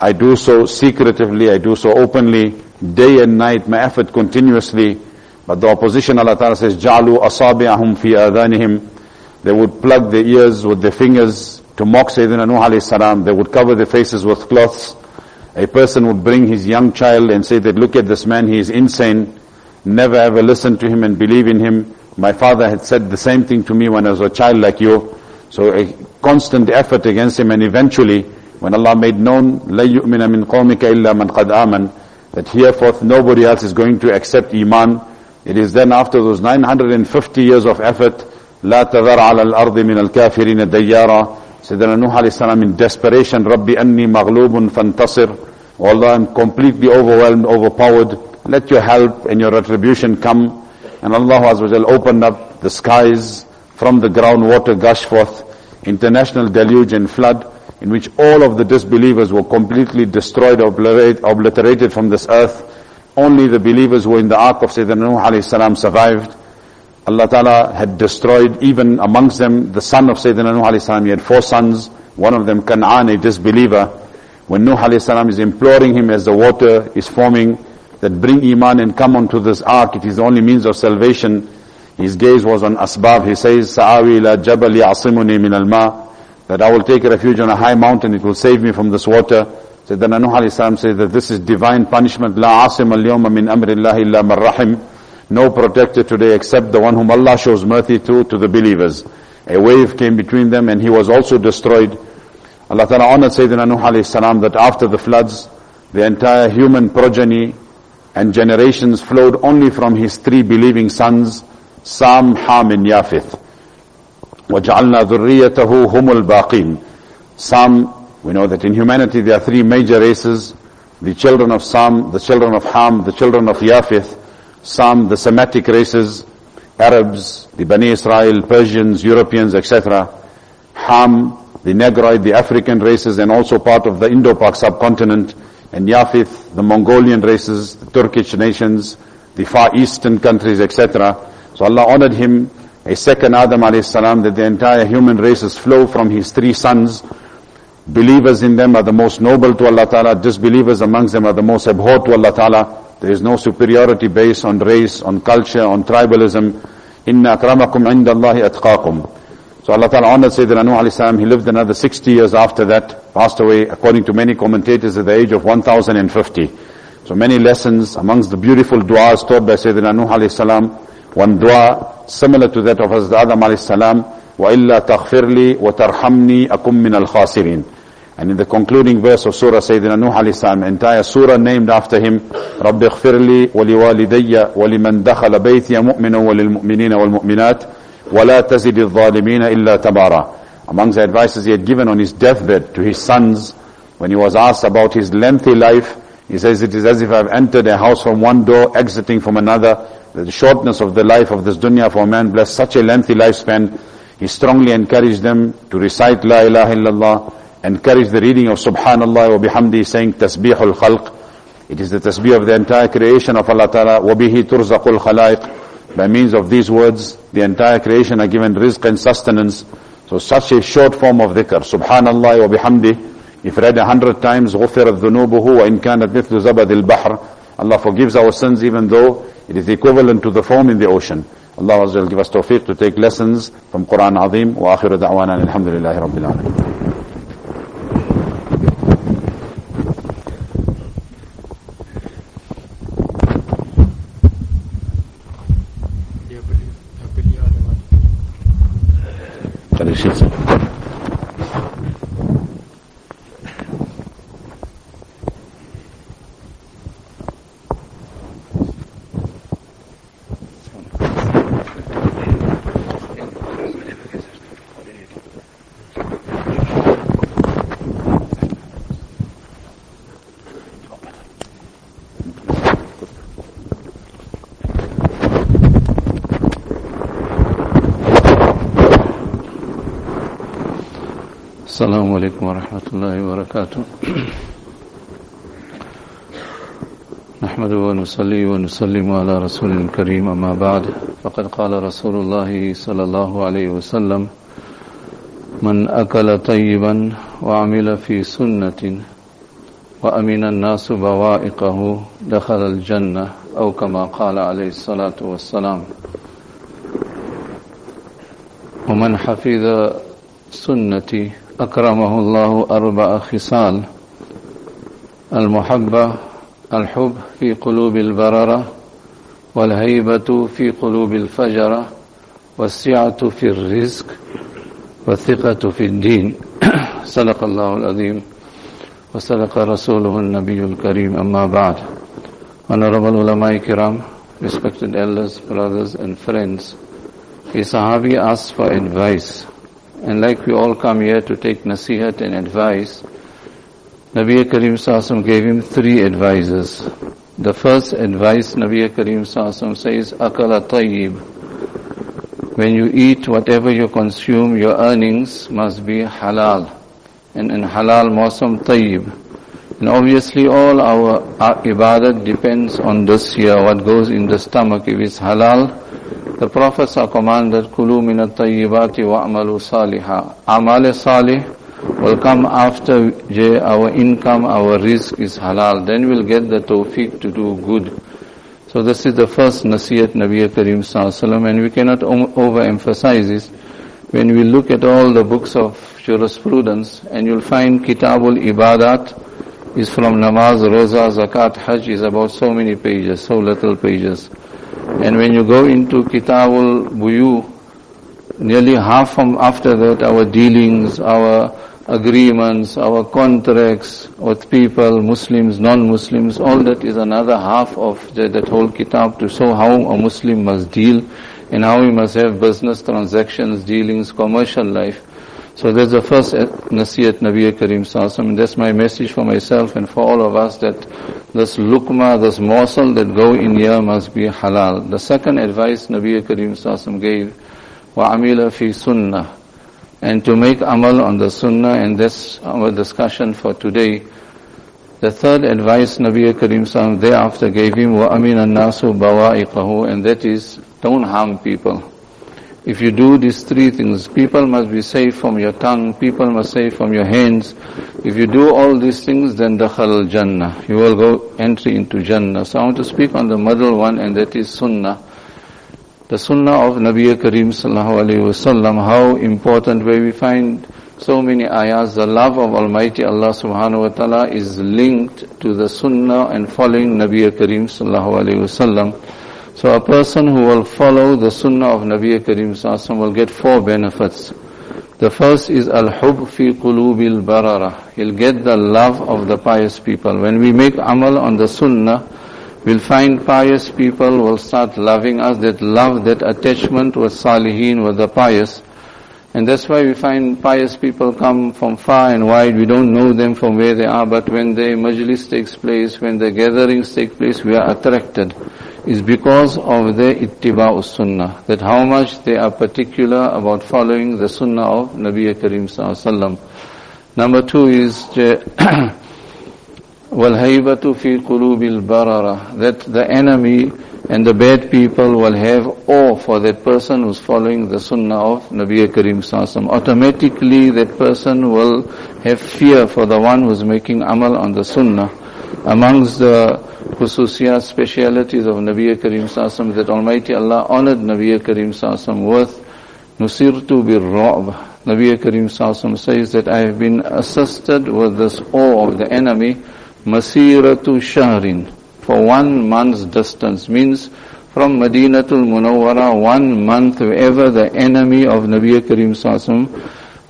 I do so secretively, I do so openly, day and night, my effort continuously. But the opposition, Allah Ta'ala says, جَعْلُوا أَصَابِعَهُمْ فِي آذَانِهِمْ They would plug their ears with their fingers to mock Sayyidina Nuh alayhi salam. They would cover their faces with cloths. A person would bring his young child and say that, look at this man, he is insane. Never ever listen to him and believe in him. My father had said the same thing to me when I was a child like you. So a constant effort against him and eventually, when Allah made known, لَن يُؤْمِنَ مِنْ قَوْمِكَ إِلَّا مَنْ قَدْ آمَنَ that hereforth nobody else is going to accept Iman. It is then after those 950 years of effort, لا تذر على الأرض من الكافرين ديارا Sayyidina Nuh alayhi salam in desperation, Rabbi anni maghlubun fantasir. Allah, I'm completely overwhelmed, overpowered. Let your help and your retribution come. And Allah Azza opened up the skies, from the ground water gush forth, international deluge and flood, in which all of the disbelievers were completely destroyed, obliterated from this earth. Only the believers who were in the ark of Sayyidina Nuh alayhi salam survived. Allah Ta'ala had destroyed even amongst them the son of Sayyidina Nuh alayhi salam. He had four sons, one of them Kan'an, a disbeliever. When Nuh alayhi salam is imploring him as the water is forming, that bring Iman and come onto this ark, it is the only means of salvation. His gaze was on asbab. He says, Sa'awi la jabal ya'asimuni min al-ma. That I will take refuge on a high mountain, it will save me from this water. Sayyidina Nuh alayhi salam says that this is divine punishment. La asim al-yawma min amri Allah illa man rahim no protector today except the one whom Allah shows mercy to, to the believers. A wave came between them and he was also destroyed. Allah Ta'ala honored Sayyidina Nuh alayhi salam that after the floods, the entire human progeny and generations flowed only from his three believing sons, Sam, Ham and Yafith. وَجَعَلْنَا ذُرِّيَّتَهُ هُمُ الْبَاقِينَ Sam, we know that in humanity there are three major races, the children of Sam, the children of Ham, the children of Yafith, some, the Semitic races, Arabs, the Bani Israel, Persians, Europeans, etc. Ham, the Negroid, the African races, and also part of the Indo-Pak subcontinent, and Yafith, the Mongolian races, the Turkish nations, the Far Eastern countries, etc. So Allah honored him, a second Adam alayhi salam, that the entire human races flow from his three sons. Believers in them are the most noble to Allah Ta'ala, disbelievers amongst them are the most abhorred to Allah Ta'ala. There is no superiority based on race, on culture, on tribalism. Inna akramakum inda Allahi atqakum. So Allah Ta'ala honored Sayyidina Nuh alayhi salam. He lived another 60 years after that, passed away according to many commentators at the age of 1050. So many lessons amongst the beautiful du'as taught by Sayyidina Nuh alayhi salam. One dua similar to that of Hazrat Adam alayhi salam. وَإِلَّا تَغْفِرْ لِي وَتَرْحَمْنِي أَكُمْ مِنَ الْخَاسِرِينَ and in the concluding verse of Surah Sayyidina Nuh alayhi salam, entire surah named after him, رَبِّ اغْفِرْ لِي وَلِوَالِدَيَّ وَلِمَنْ دَخَلَ بَيْتِيَ مُؤْمِنًا وَلِلْمُؤْمِنِينَ وَالْمُؤْمِنَاتِ وَلَا تَزِدِ الظَّالِمِينَ إِلَّا تَبَارًا Amongst the advices he had given on his deathbed to his sons, when he was asked about his lengthy life, he says, it is as if I've entered a house from one door, exiting from another. The shortness of the life of this dunya for a man blessed such a lengthy lifespan. He strongly encouraged them to recite La ilaha illallah, encourage the reading of Subhanallah wa bihamdi saying Tasbihul Khalq. It is the tasbih of the entire creation of Allah Ta'ala. وَبِهِ تُرْزَقُ الْخَلَائِقِ By means of these words, the entire creation are given rizq and sustenance. So such a short form of dhikr. Subhanallah wa bihamdi. If read a hundred times, غُفِرَتْ ذُنُوبُهُ وَإِن كَانَتْ مِثْلُ زَبَدِ الْبَحْرِ Allah forgives our sins even though it is equivalent to the foam in the ocean. Allah Azza wa give us tawfiq to take lessons from Quran Azim. وآخر دعوانا الحمد لله رب решится. السلام عليكم ورحمة الله وبركاته. نحمد ونصلي ونسلم على رسول الكريم أما بعد فقد قال رسول الله صلى الله عليه وسلم من أكل طيبا وعمل في سنة وأمن الناس بوائقه دخل الجنة أو كما قال عليه الصلاة والسلام ومن حفظ سنتي أكرمه الله أربع خصال المحبة الحب في قلوب البررة والهيبة في قلوب الفجرة والسعة في الرزق والثقة في الدين صدق الله العظيم وصدق رسوله النبي الكريم أما بعد Honorable ulama kiram, respected elders, brothers and friends, a sahabi asked for advice. And like we all come here to take nasihat and advice, Nabi Karim Sassam gave him three advices. The first advice Nabi Karim Sassam says, Akala tayyib. When you eat, whatever you consume, your earnings must be halal. And in halal, mosam tayyib. And obviously all our, our ibadat depends on this here, what goes in the stomach. If it's halal, the prophets are commanded, Kulu min at-tayyibati wa'amalu saliha. Amal salih will come after our income, our risk is halal. Then we'll get the tawfiq to do good. So this is the first nasiyat Nabi Karim Sallallahu and we cannot overemphasize this. When we look at all the books of jurisprudence and you'll find Kitabul Ibadat, is from namaz, roza, zakat, hajj is about so many pages, so little pages. And when you go into kitabul buyu, nearly half from after that our dealings, our agreements, our contracts with people, Muslims, non-Muslims, all that is another half of the, that whole kitab to show how a Muslim must deal and how he must have business transactions, dealings, commercial life. So that's the first eh, nasiyat Nabi Karim Sallallahu and that's my message for myself and for all of us that this lukma, this morsel that go in here must be halal. The second advice Nabi Karim Sassam gave, wa amila fi sunnah, and to make amal on the sunnah, and that's our discussion for today. The third advice Nabi Karim Sassam thereafter gave him, wa amina nasu bawa'iqahu, and that is, don't harm people. If you do these three things, people must be safe from your tongue, people must be safe from your hands. If you do all these things, then dakhal jannah. You will go entry into jannah. So I want to speak on the middle one and that is sunnah. The sunnah of Nabi Kareem sallallahu alayhi wasallam, how important where we find so many ayahs, the love of Almighty Allah subhanahu wa ta'ala is linked to the sunnah and following Nabi Kareem sallallahu alayhi wasallam. So a person who will follow the sunnah of Nabi Karim will get four benefits. The first is al-hub fi qulubil barara. He'll get the love of the pious people. When we make amal on the sunnah, we'll find pious people will start loving us, that love, that attachment with salihin, with the pious. And that's why we find pious people come from far and wide. We don't know them from where they are, but when the majlis takes place, when the gatherings take place, we are attracted is because of their ittiba'us sunnah, that how much they are particular about following the sunnah of Nabi Karim sallallahu Number two is walhaybatu fi qulubil barara, that the enemy and the bad people will have awe for that person who's following the sunnah of Nabi Karim sallallahu Automatically that person will have fear for the one who's making amal on the sunnah. Amongst the khususiyat, specialities of Nabi Karim Sassam that Almighty Allah honored Nabi Karim Sassam with Nusirtu bir Ra'b. Nabi Karim Sassam says that I have been assisted with this awe of the enemy, Masiratu Shahrin, for one month's distance, means from Madinatul Munawwara, one month wherever the enemy of Nabi Karim Sassam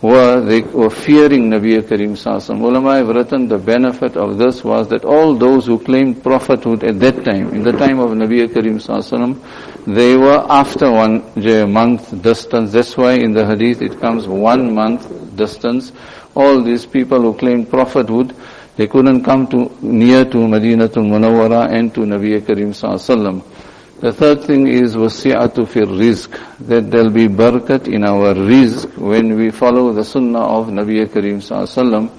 were, they were fearing Nabi Karim Sassam. Ulama written the benefit of this was that all those who claimed prophethood at that time, in the time of Nabi Karim Sassam, they were after one month distance. That's why in the hadith it comes one month distance. All these people who claimed prophethood, they couldn't come to near to Madinatul Munawwara and to Nabi Karim Sallallahu the third thing is wasi'atu fir rizq, that there'll be barakat in our rizq when we follow the sunnah of Nabi Karim Sallallahu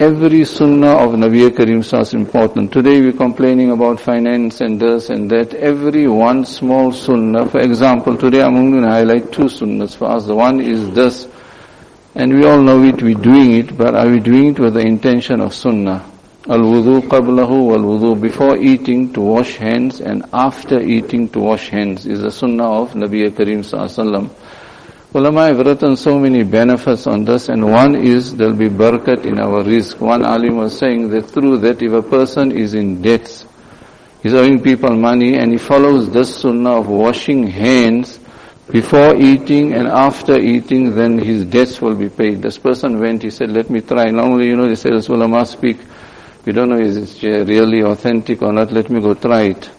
Every sunnah of Nabi Karim Sallallahu is important. Today we're complaining about finance and this and that. Every one small sunnah, for example, today I'm going to highlight two sunnahs for us. The one is this, And we all know it, we're doing it, but are we doing it with the intention of sunnah? Al-wudu qablahu wal-wudu before eating to wash hands and after eating to wash hands is the sunnah of Nabi Karim sallallahu Ulama have written so many benefits on this and one is there'll be barakat in our rizq. One alim was saying that through that if a person is in debts, he's owing people money and he follows this sunnah of washing hands before eating and after eating, then his debts will be paid. This person went, he said, let me try. Normally, you know, they say, this ulama speak, we don't know is it really authentic or not, let me go try it.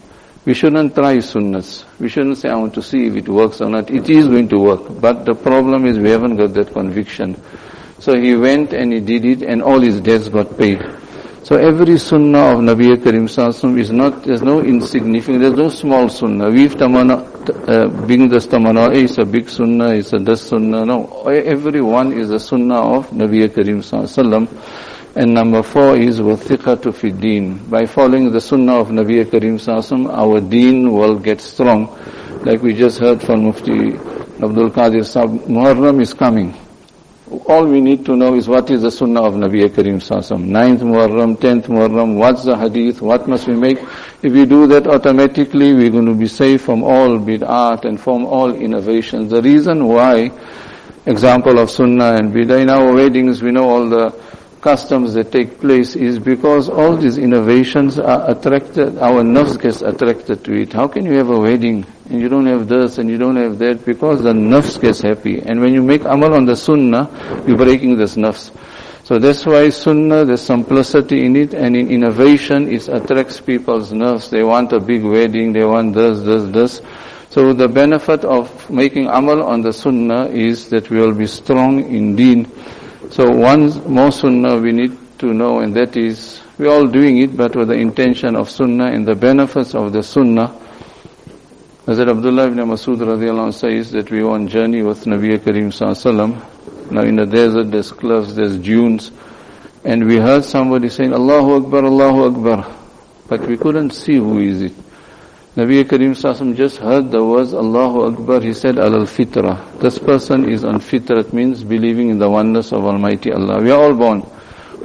We shouldn't try sunnahs. We shouldn't say, I want to see if it works or not. It is going to work. But the problem is we haven't got that conviction. So he went and he did it and all his debts got paid. So every sunnah of Nabi Karim Sallallahu is not, there's no insignificant, there's no small sunnah. We've tamana, uh, being this tamana, it's a big sunnah, it's a this sunnah. No, every one is a sunnah of Nabi Karim Sallallahu and number four is wathiqatu fi deen. By following the sunnah of Nabi Karim Sassam, our deen will get strong. Like we just heard from Mufti Abdul Qadir Sahib, Muharram is coming. All we need to know is what is the sunnah of Nabi Karim Sassam. Ninth Muharram, tenth Muharram, what's the hadith, what must we make? If we do that automatically, we're going to be safe from all bid'at and from all innovations. The reason why, example of sunnah and bid'ah, in our weddings we know all the customs that take place is because all these innovations are attracted, our nerves gets attracted to it. How can you have a wedding and you don't have this and you don't have that? Because the nerves gets happy. And when you make amal on the sunnah, you're breaking this nerves. So that's why sunnah, there's simplicity in it and in innovation, it attracts people's nerves. They want a big wedding, they want this, this, this. So the benefit of making amal on the sunnah is that we will be strong in deen. So one more sunnah we need to know and that is, we're all doing it but with the intention of sunnah and the benefits of the sunnah. Hazrat Abdullah ibn Masud radiallahu says that we were on journey with Nabi Karim sallallahu Now in the desert there's cliffs, there's dunes and we heard somebody saying Allahu Akbar, Allahu Akbar but we couldn't see who is it. Nabi Karim Sassam just heard the words Allahu Akbar, he said Al Fitra. This person is on Fitra, it means believing in the oneness of Almighty Allah. We are all born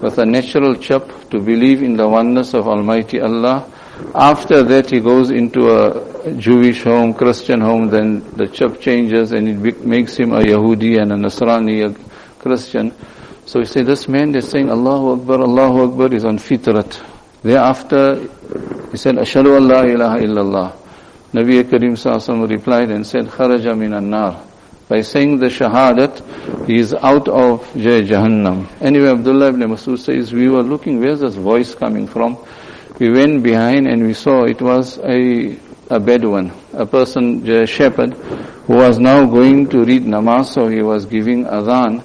with a natural chap to believe in the oneness of Almighty Allah. After that he goes into a Jewish home, Christian home, then the chap changes and it makes him a Yahudi and a Nasrani, a Christian. So he said, this man is saying Allahu Akbar, Allahu Akbar is on fitrat. Thereafter, he said, Ashadu an la ilaha illallah. Nabi Karim Sallallahu replied and said, Kharaja min nar By saying the shahadat, he is out of Jahannam. Anyway, Abdullah ibn Masud says, we were looking, where's this voice coming from? We went behind and we saw it was a, a Bedouin, a person, a shepherd, who was now going to read namaz, so he was giving adhan.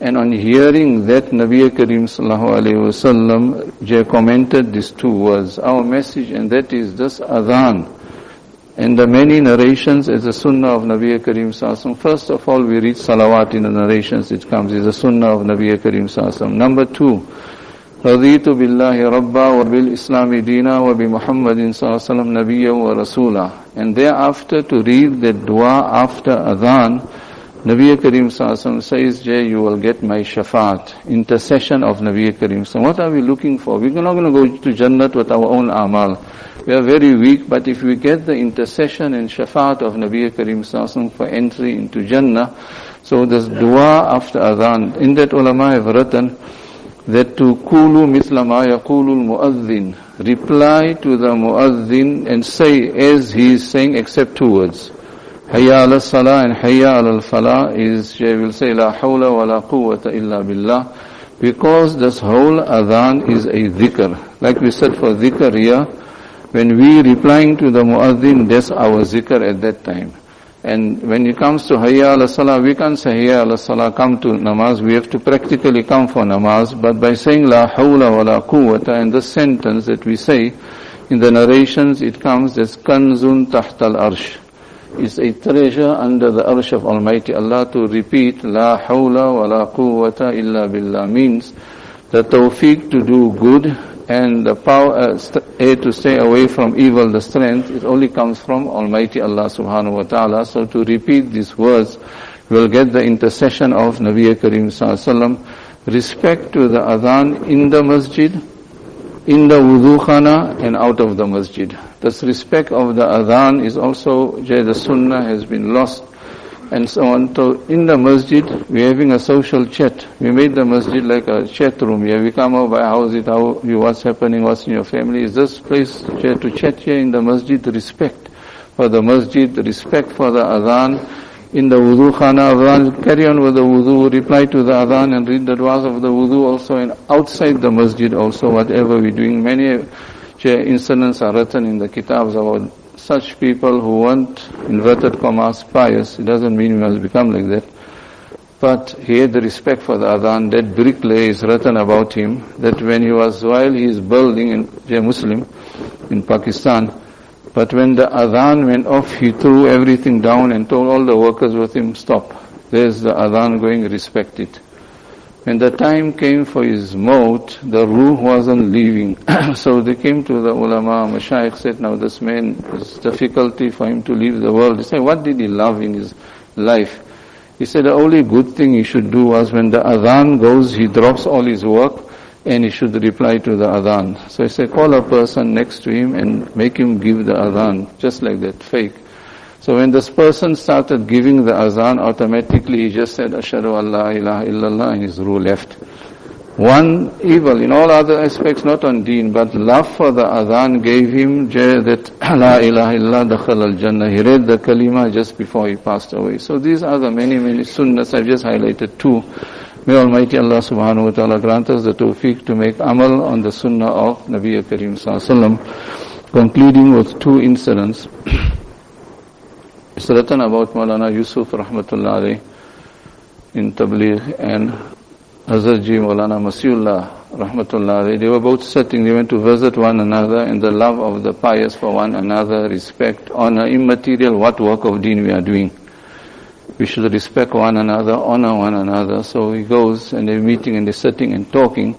And on hearing that, Nabi Karim sallallahu alayhi wasallam commented these two words, our message, and that is this adhan. In the many narrations is the sunnah of Nabi Karim sallallahu First of all, we read salawat in the narrations, it comes, is the sunnah of Nabi Karim sallallahu Number two, رضيت بالله ربا وبالإسلام دينا وبمحمد صلى الله عليه وسلم نبيا ورسولا and thereafter to read the dua after adhan Nabi Karim Sallallahu says, Jay, you will get my shafaat, intercession of Nabi Karim So What are we looking for? We're not going to go to Jannat with our own amal. We are very weak, but if we get the intercession and shafaat of Nabi Karim Sallallahu for entry into Jannah, so this dua after adhan, in that ulama have written that to kulu misla ma yaqulu muazzin reply to the muazzin and say as he is saying except two words. Hayya ala salah and Hayya ala falah is, she will say, La hawla wa la quwwata illa billah. Because this whole adhan is a dhikr. Like we said for dhikr here, when we replying to the muazzin, that's our zikr at that time. And when it comes to Hayya ala Salah, we can't say Hayya ala Salah, come to namaz. We have to practically come for namaz. But by saying La hawla wa la quwwata, in this sentence that we say, in the narrations it comes as Kanzun tahtal arsh is a treasure under the arsh of Almighty Allah to repeat La hawla wa la quwwata illa billah means the tawfiq to do good and the power uh, to stay away from evil, the strength, it only comes from Almighty Allah subhanahu wa ta'ala. So to repeat these words will get the intercession of Nabi Karim Sallallahu respect to the adhan in the masjid, in the wudu khana and out of the masjid. This respect of the adhan is also, the sunnah has been lost and so on. So in the masjid, we're having a social chat. We made the masjid like a chat room here. We come over, how is it, how you, what's happening, what's in your family. Is this place to chat here in the masjid? Respect for the masjid, respect for the adhan. In the wudu khana, adhan, carry on with the wudu, reply to the adhan and read the du'as of the wudu also and outside the masjid also, whatever we're doing. Many incidents are written in the kitabs about such people who want inverted commas pious, it doesn't mean we must become like that. But he had the respect for the adhan. That bricklayer is written about him that when he was, while he is building in a Muslim in Pakistan, but when the adhan went off, he threw everything down and told all the workers with him, stop. There's the adhan going, respect it. When the time came for his maut, the ruh wasn't leaving. so they came to the ulama, Mashaykh said, now this man, it's difficulty for him to leave the world. They said, what did he love in his life? He said the only good thing he should do was when the adhan goes, he drops all his work and he should reply to the adhan. So he said, call a person next to him and make him give the adhan, just like that, fake. So when this person started giving the azan, automatically he just said, Ashadu Allah ilaha illallah, and his ruh left. One evil, in all other aspects, not on deen, but love for the azan gave him that La ilaha illallah dakhal al jannah. He read the kalima just before he passed away. So these are the many, many sunnahs. I've just highlighted two. May Almighty Allah subhanahu wa ta'ala grant us the tawfiq to make amal on the sunnah of Nabi Karim sallallahu concluding with two incidents. It's written about Maulana Yusuf rahmatullah in Tabligh and Hazrat Ji Maulana Masiullah rahmatullah They were both sitting, they went to visit one another in the love of the pious for one another, respect, honor, immaterial, what work of deen we are doing. We should respect one another, honor one another. So he goes and they're meeting and they're sitting and talking.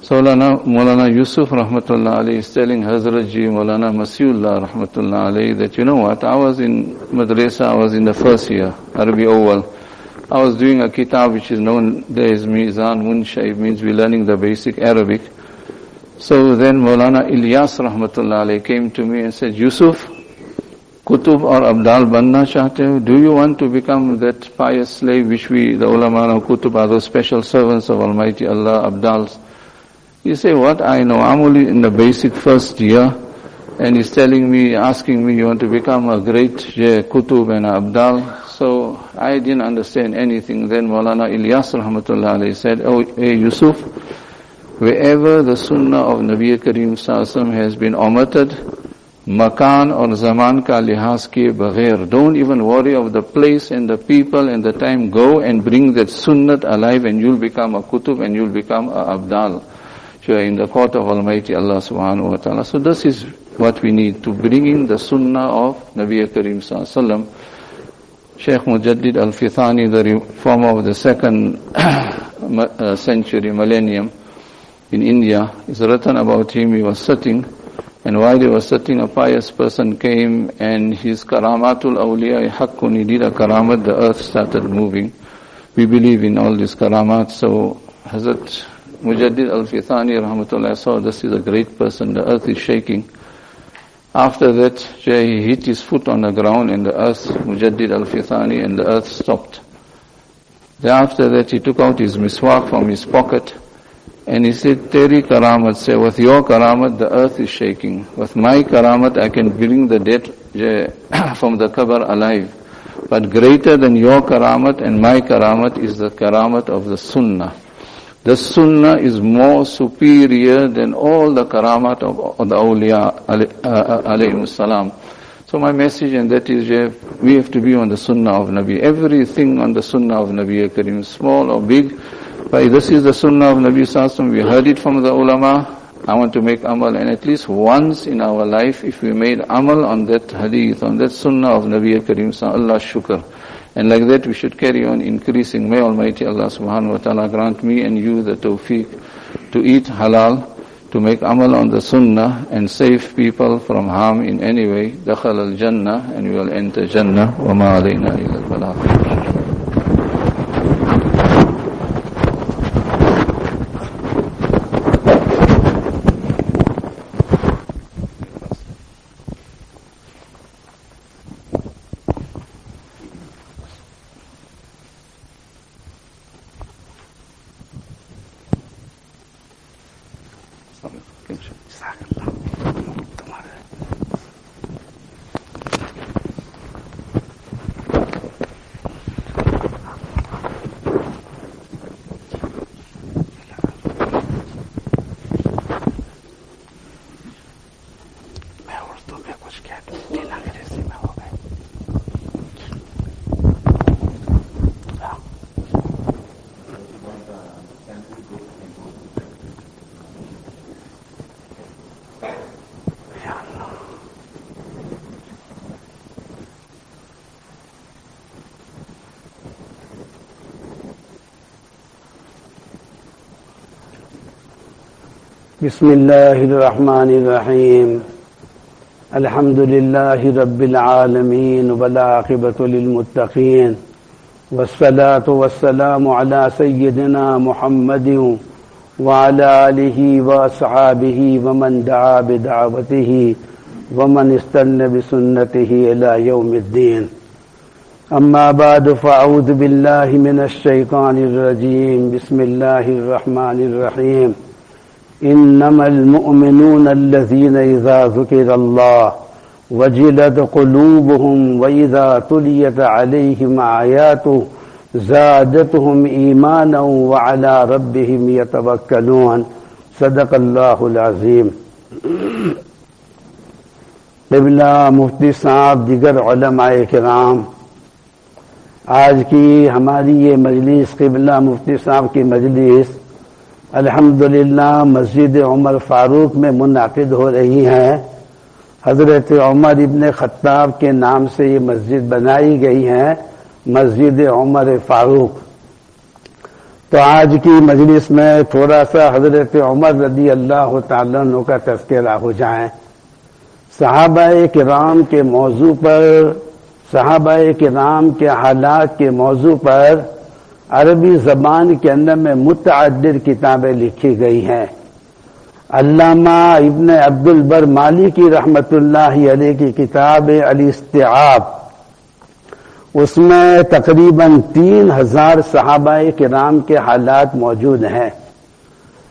So Maulana Yusuf rahmatullah alayhi is telling Hazrat Ji Maulana Masiullah rahmatullah alayhi that you know what, I was in madrasa, I was in the first year, Arabi Awal. I was doing a kitab which is known there is Mizan Munsha, it means we're learning the basic Arabic. So then Maulana Ilyas rahmatullah alayhi came to me and said, Yusuf, Kutub or Abdal banna chahte Do you want to become that pious slave which we, the ulama of Kutub are those special servants of Almighty Allah, Abdals? You say, what I know, I'm only in the basic first year, and he's telling me, asking me, you want to become a great Kutub and Abdal. So I didn't understand anything. Then Maulana Ilyas rahmatullah said, oh, hey Yusuf, wherever the sunnah of Nabi Kareem Sallallahu has been omitted, makan or zaman ka lihaz ke baghair. Don't even worry of the place and the people and the time. Go and bring that sunnat alive and you'll become a kutub and you'll become a abdal So in the court of Almighty Allah subhanahu wa ta'ala. So this is what we need to bring in the sunnah of Nabi Karim sallallahu Sheikh Mujaddid Alf Thani, the reformer of the second uh, century, millennium in India, is written about him. He was sitting, and while he was sitting, a pious person came, and his karamatul awliya haqqun, he did a karamat, the earth started moving. We believe in all these karamat, so Hazrat Mujaddid Alf Thani rahmatullah saw this is a great person, the earth is shaking. After that, he hit his foot on the ground and the earth, Mujaddid Alf Thani, and the earth stopped. Thereafter that, he took out his miswak from his pocket and he said, Teri karamat, say, with your karamat, the earth is shaking. With my karamat, I can bring the dead from the kabar alive. But greater than your karamat and my karamat is the karamat of the sunnah. The sunnah is more superior than all the karamat of, the awliya uh, alayhi salam. So my message and that is we have to be on the sunnah of Nabi. Everything on the sunnah of Nabi Karim, small or big. But this is the sunnah of Nabi Sallallahu We heard it from the ulama. I want to make amal and at least once in our life if we made amal on that hadith, on that sunnah of Nabi Karim Allah shukr. And like that we should carry on increasing. May Almighty Allah subhanahu wa ta'ala grant me and you the tawfiq to eat halal, to make amal on the sunnah and save people from harm in any way. Dakhal al-jannah and we will enter jannah. Wa ma alayna illa بسم الله الرحمن الرحيم. الحمد لله رب العالمين والعاقبة للمتقين والصلاة والسلام على سيدنا محمد وعلى آله وأصحابه ومن دعا بدعوته ومن استنى بسنته إلى يوم الدين. أما بعد فأعوذ بالله من الشيطان الرجيم. بسم الله الرحمن الرحيم. إنما المؤمنون الذين إذا ذكر الله وجلت قلوبهم وإذا تليت عليهم آياته زادتهم إيمانا وعلى ربهم يتوكلون. صدق الله العظيم. قبلہ مفتی صاحب، دیگر علماء کرام، آج کی ہماری یہ مجلس قبلہ مفتی صاحب کی مجلس الحمدللہ مسجد عمر فاروق میں منعقد ہو رہی ہے۔ حضرت عمر ابن خطاب کے نام سے یہ مسجد بنائی گئی ہے، مسجد عمر فاروق۔ تو آج کی مجلس میں تھوڑا سا حضرت عمر رضی اللہ تعالیٰ عنہ کا تذکرہ ہو جائیں صحابہ کرام کے موضوع پر، صحابہ کرام کے حالات کے موضوع پر عربی زبان کے اندر میں متعدد کتابیں لکھی گئی ہیں۔ علامہ ابن عبد البر مالی کی رحمت اللہ علیہ کی کتاب علی استعاب اس میں تقریباً تین ہزار صحابہ کرام کے حالات موجود ہیں۔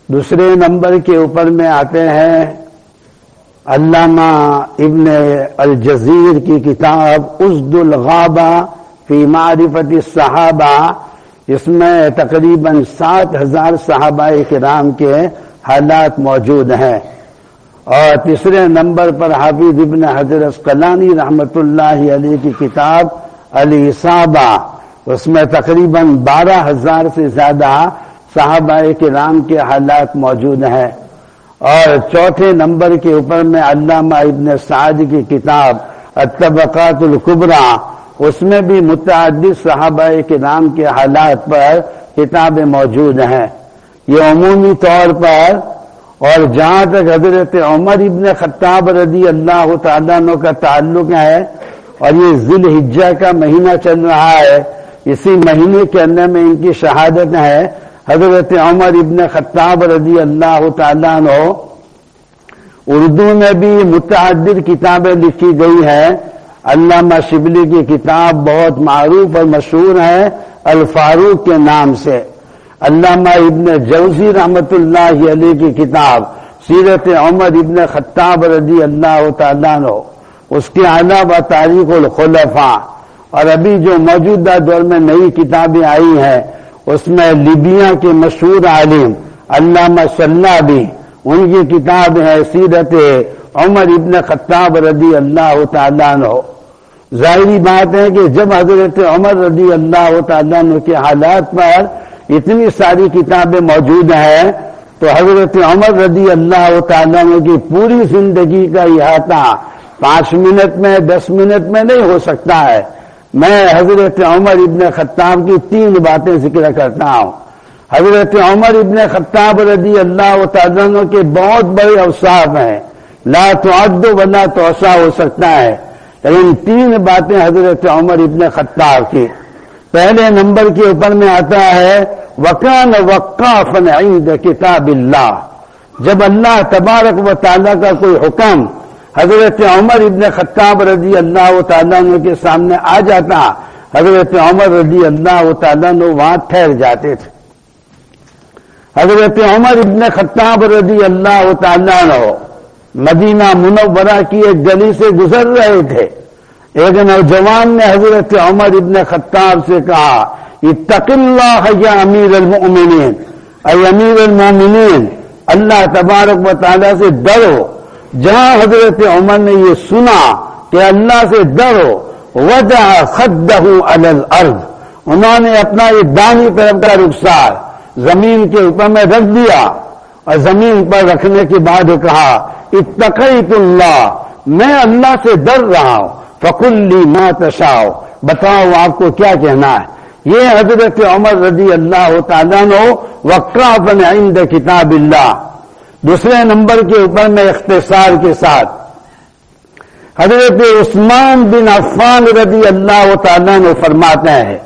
دوسرے نمبر کے اوپر میں آتے ہیں۔ علامہ ابن الجزیر کی کتاب ازد الغابہ فی معرفت صحابہ اس میں تقریباً سات ہزار صحابہ کرام کے حالات موجود ہیں۔ اور تیسرے نمبر پر حافظ ابن حضرت کلانی رحمت اللہ علیہ کی کتاب علی صحابہ اس میں تقریباً بارہ ہزار سے زیادہ صحابہ کرام کے حالات موجود ہیں۔ اور چوتھے نمبر کے اوپر میں علامہ ابن سعد کی کتاب الطبقات القبرا اس میں بھی متعدد صحابہ کرام کے حالات پر کتابیں موجود ہیں۔ یہ عمومی طور پر اور جہاں تک حضرت عمر ابن خطاب رضی اللہ تعالیٰ کا تعلق ہے اور یہ ذیل حجا کا مہینہ چل رہا ہے، اسی مہینے کے اندر میں ان کی شہادت ہے۔ حضرت عمر ابن خطاب رضی اللہ تعالیٰ عنہ اردو میں بھی متعدد کتابیں لکھی گئی ہیں۔ علامہ شبلی کی کتاب بہت معروف اور مشہور ہے، الفاروق کے نام سے۔ علامہ ابن جوزی رحمۃ اللہ علیہ کی کتاب، سیرت عمر ابن خطاب رضی اللہ تعالیٰ نو اس کے علاوہ تاریخ الخلفاء۔ اور ابھی جو موجودہ دور میں نئی کتابیں آئی ہیں، اس میں لیبیا کے مشہور عالم علامہ صلاح بھی، ان کی کتاب ہے سیرت عمر ابن خطاب رضی اللہ تعالیٰ نو ظاہری بات ہے کہ جب حضرت عمر رضی اللہ تعالیٰ کے حالات پر اتنی ساری کتابیں موجود ہیں، تو حضرت عمر رضی اللہ تعالیٰ کی پوری زندگی کا احاطہ پانچ منٹ میں، دس منٹ میں نہیں ہو سکتا ہے۔ میں حضرت عمر ابن خطاب کی تین باتیں ذکر کرتا ہوں۔ حضرت عمر ابن خطاب رضی اللہ تعالیٰ کے بہت بڑے اوصاف ہیں۔ لا تعد ولا توسع ہو سکتا ہے۔ ان تین باتیں حضرت عمر ابن خطار کی۔ پہلے نمبر کے اوپر میں آتا ہے وکان وقافن عید کتاب اللہ جب اللہ تبارک و تعالیٰ کا کوئی حکم حضرت عمر ابن خطاب رضی اللہ و تعالیٰ کے سامنے آ جاتا، حضرت عمر رضی اللہ و تعالیٰ وہاں ٹھہر جاتے تھے۔ حضرت عمر ابن خطاب رضی اللہ و تعالیٰ مدینہ منورہ کی ایک گلی سے گزر رہے تھے۔ ایک نوجوان نے حضرت عمر ابن خطاب سے کہا، اتق اللہ یا امیر المؤمنین۔ اے امیر المؤمنین، اللہ تبارک و تعالیٰ سے ڈرو۔ جہاں حضرت عمر نے یہ سنا کہ اللہ سے ڈرو، وجہ خدہ الارض۔ انہوں نے اپنا یہ دانی طرف کا رخسار، زمین کے اوپر میں رکھ دیا۔ اور زمین پر رکھنے کے بعد کہا، اتقیت اللہ، میں اللہ سے ڈر رہا ہوں۔ فکلی ما تشاؤ بتاؤ آپ کو کیا کہنا ہے۔ یہ حضرت عمر رضی اللہ تعالیٰ نو وقرا اپنے عند کتاب اللہ۔ دوسرے نمبر کے اوپر میں اختصار کے ساتھ۔ حضرت عثمان بن عفان رضی اللہ تعالیٰ نے فرماتے ہیں،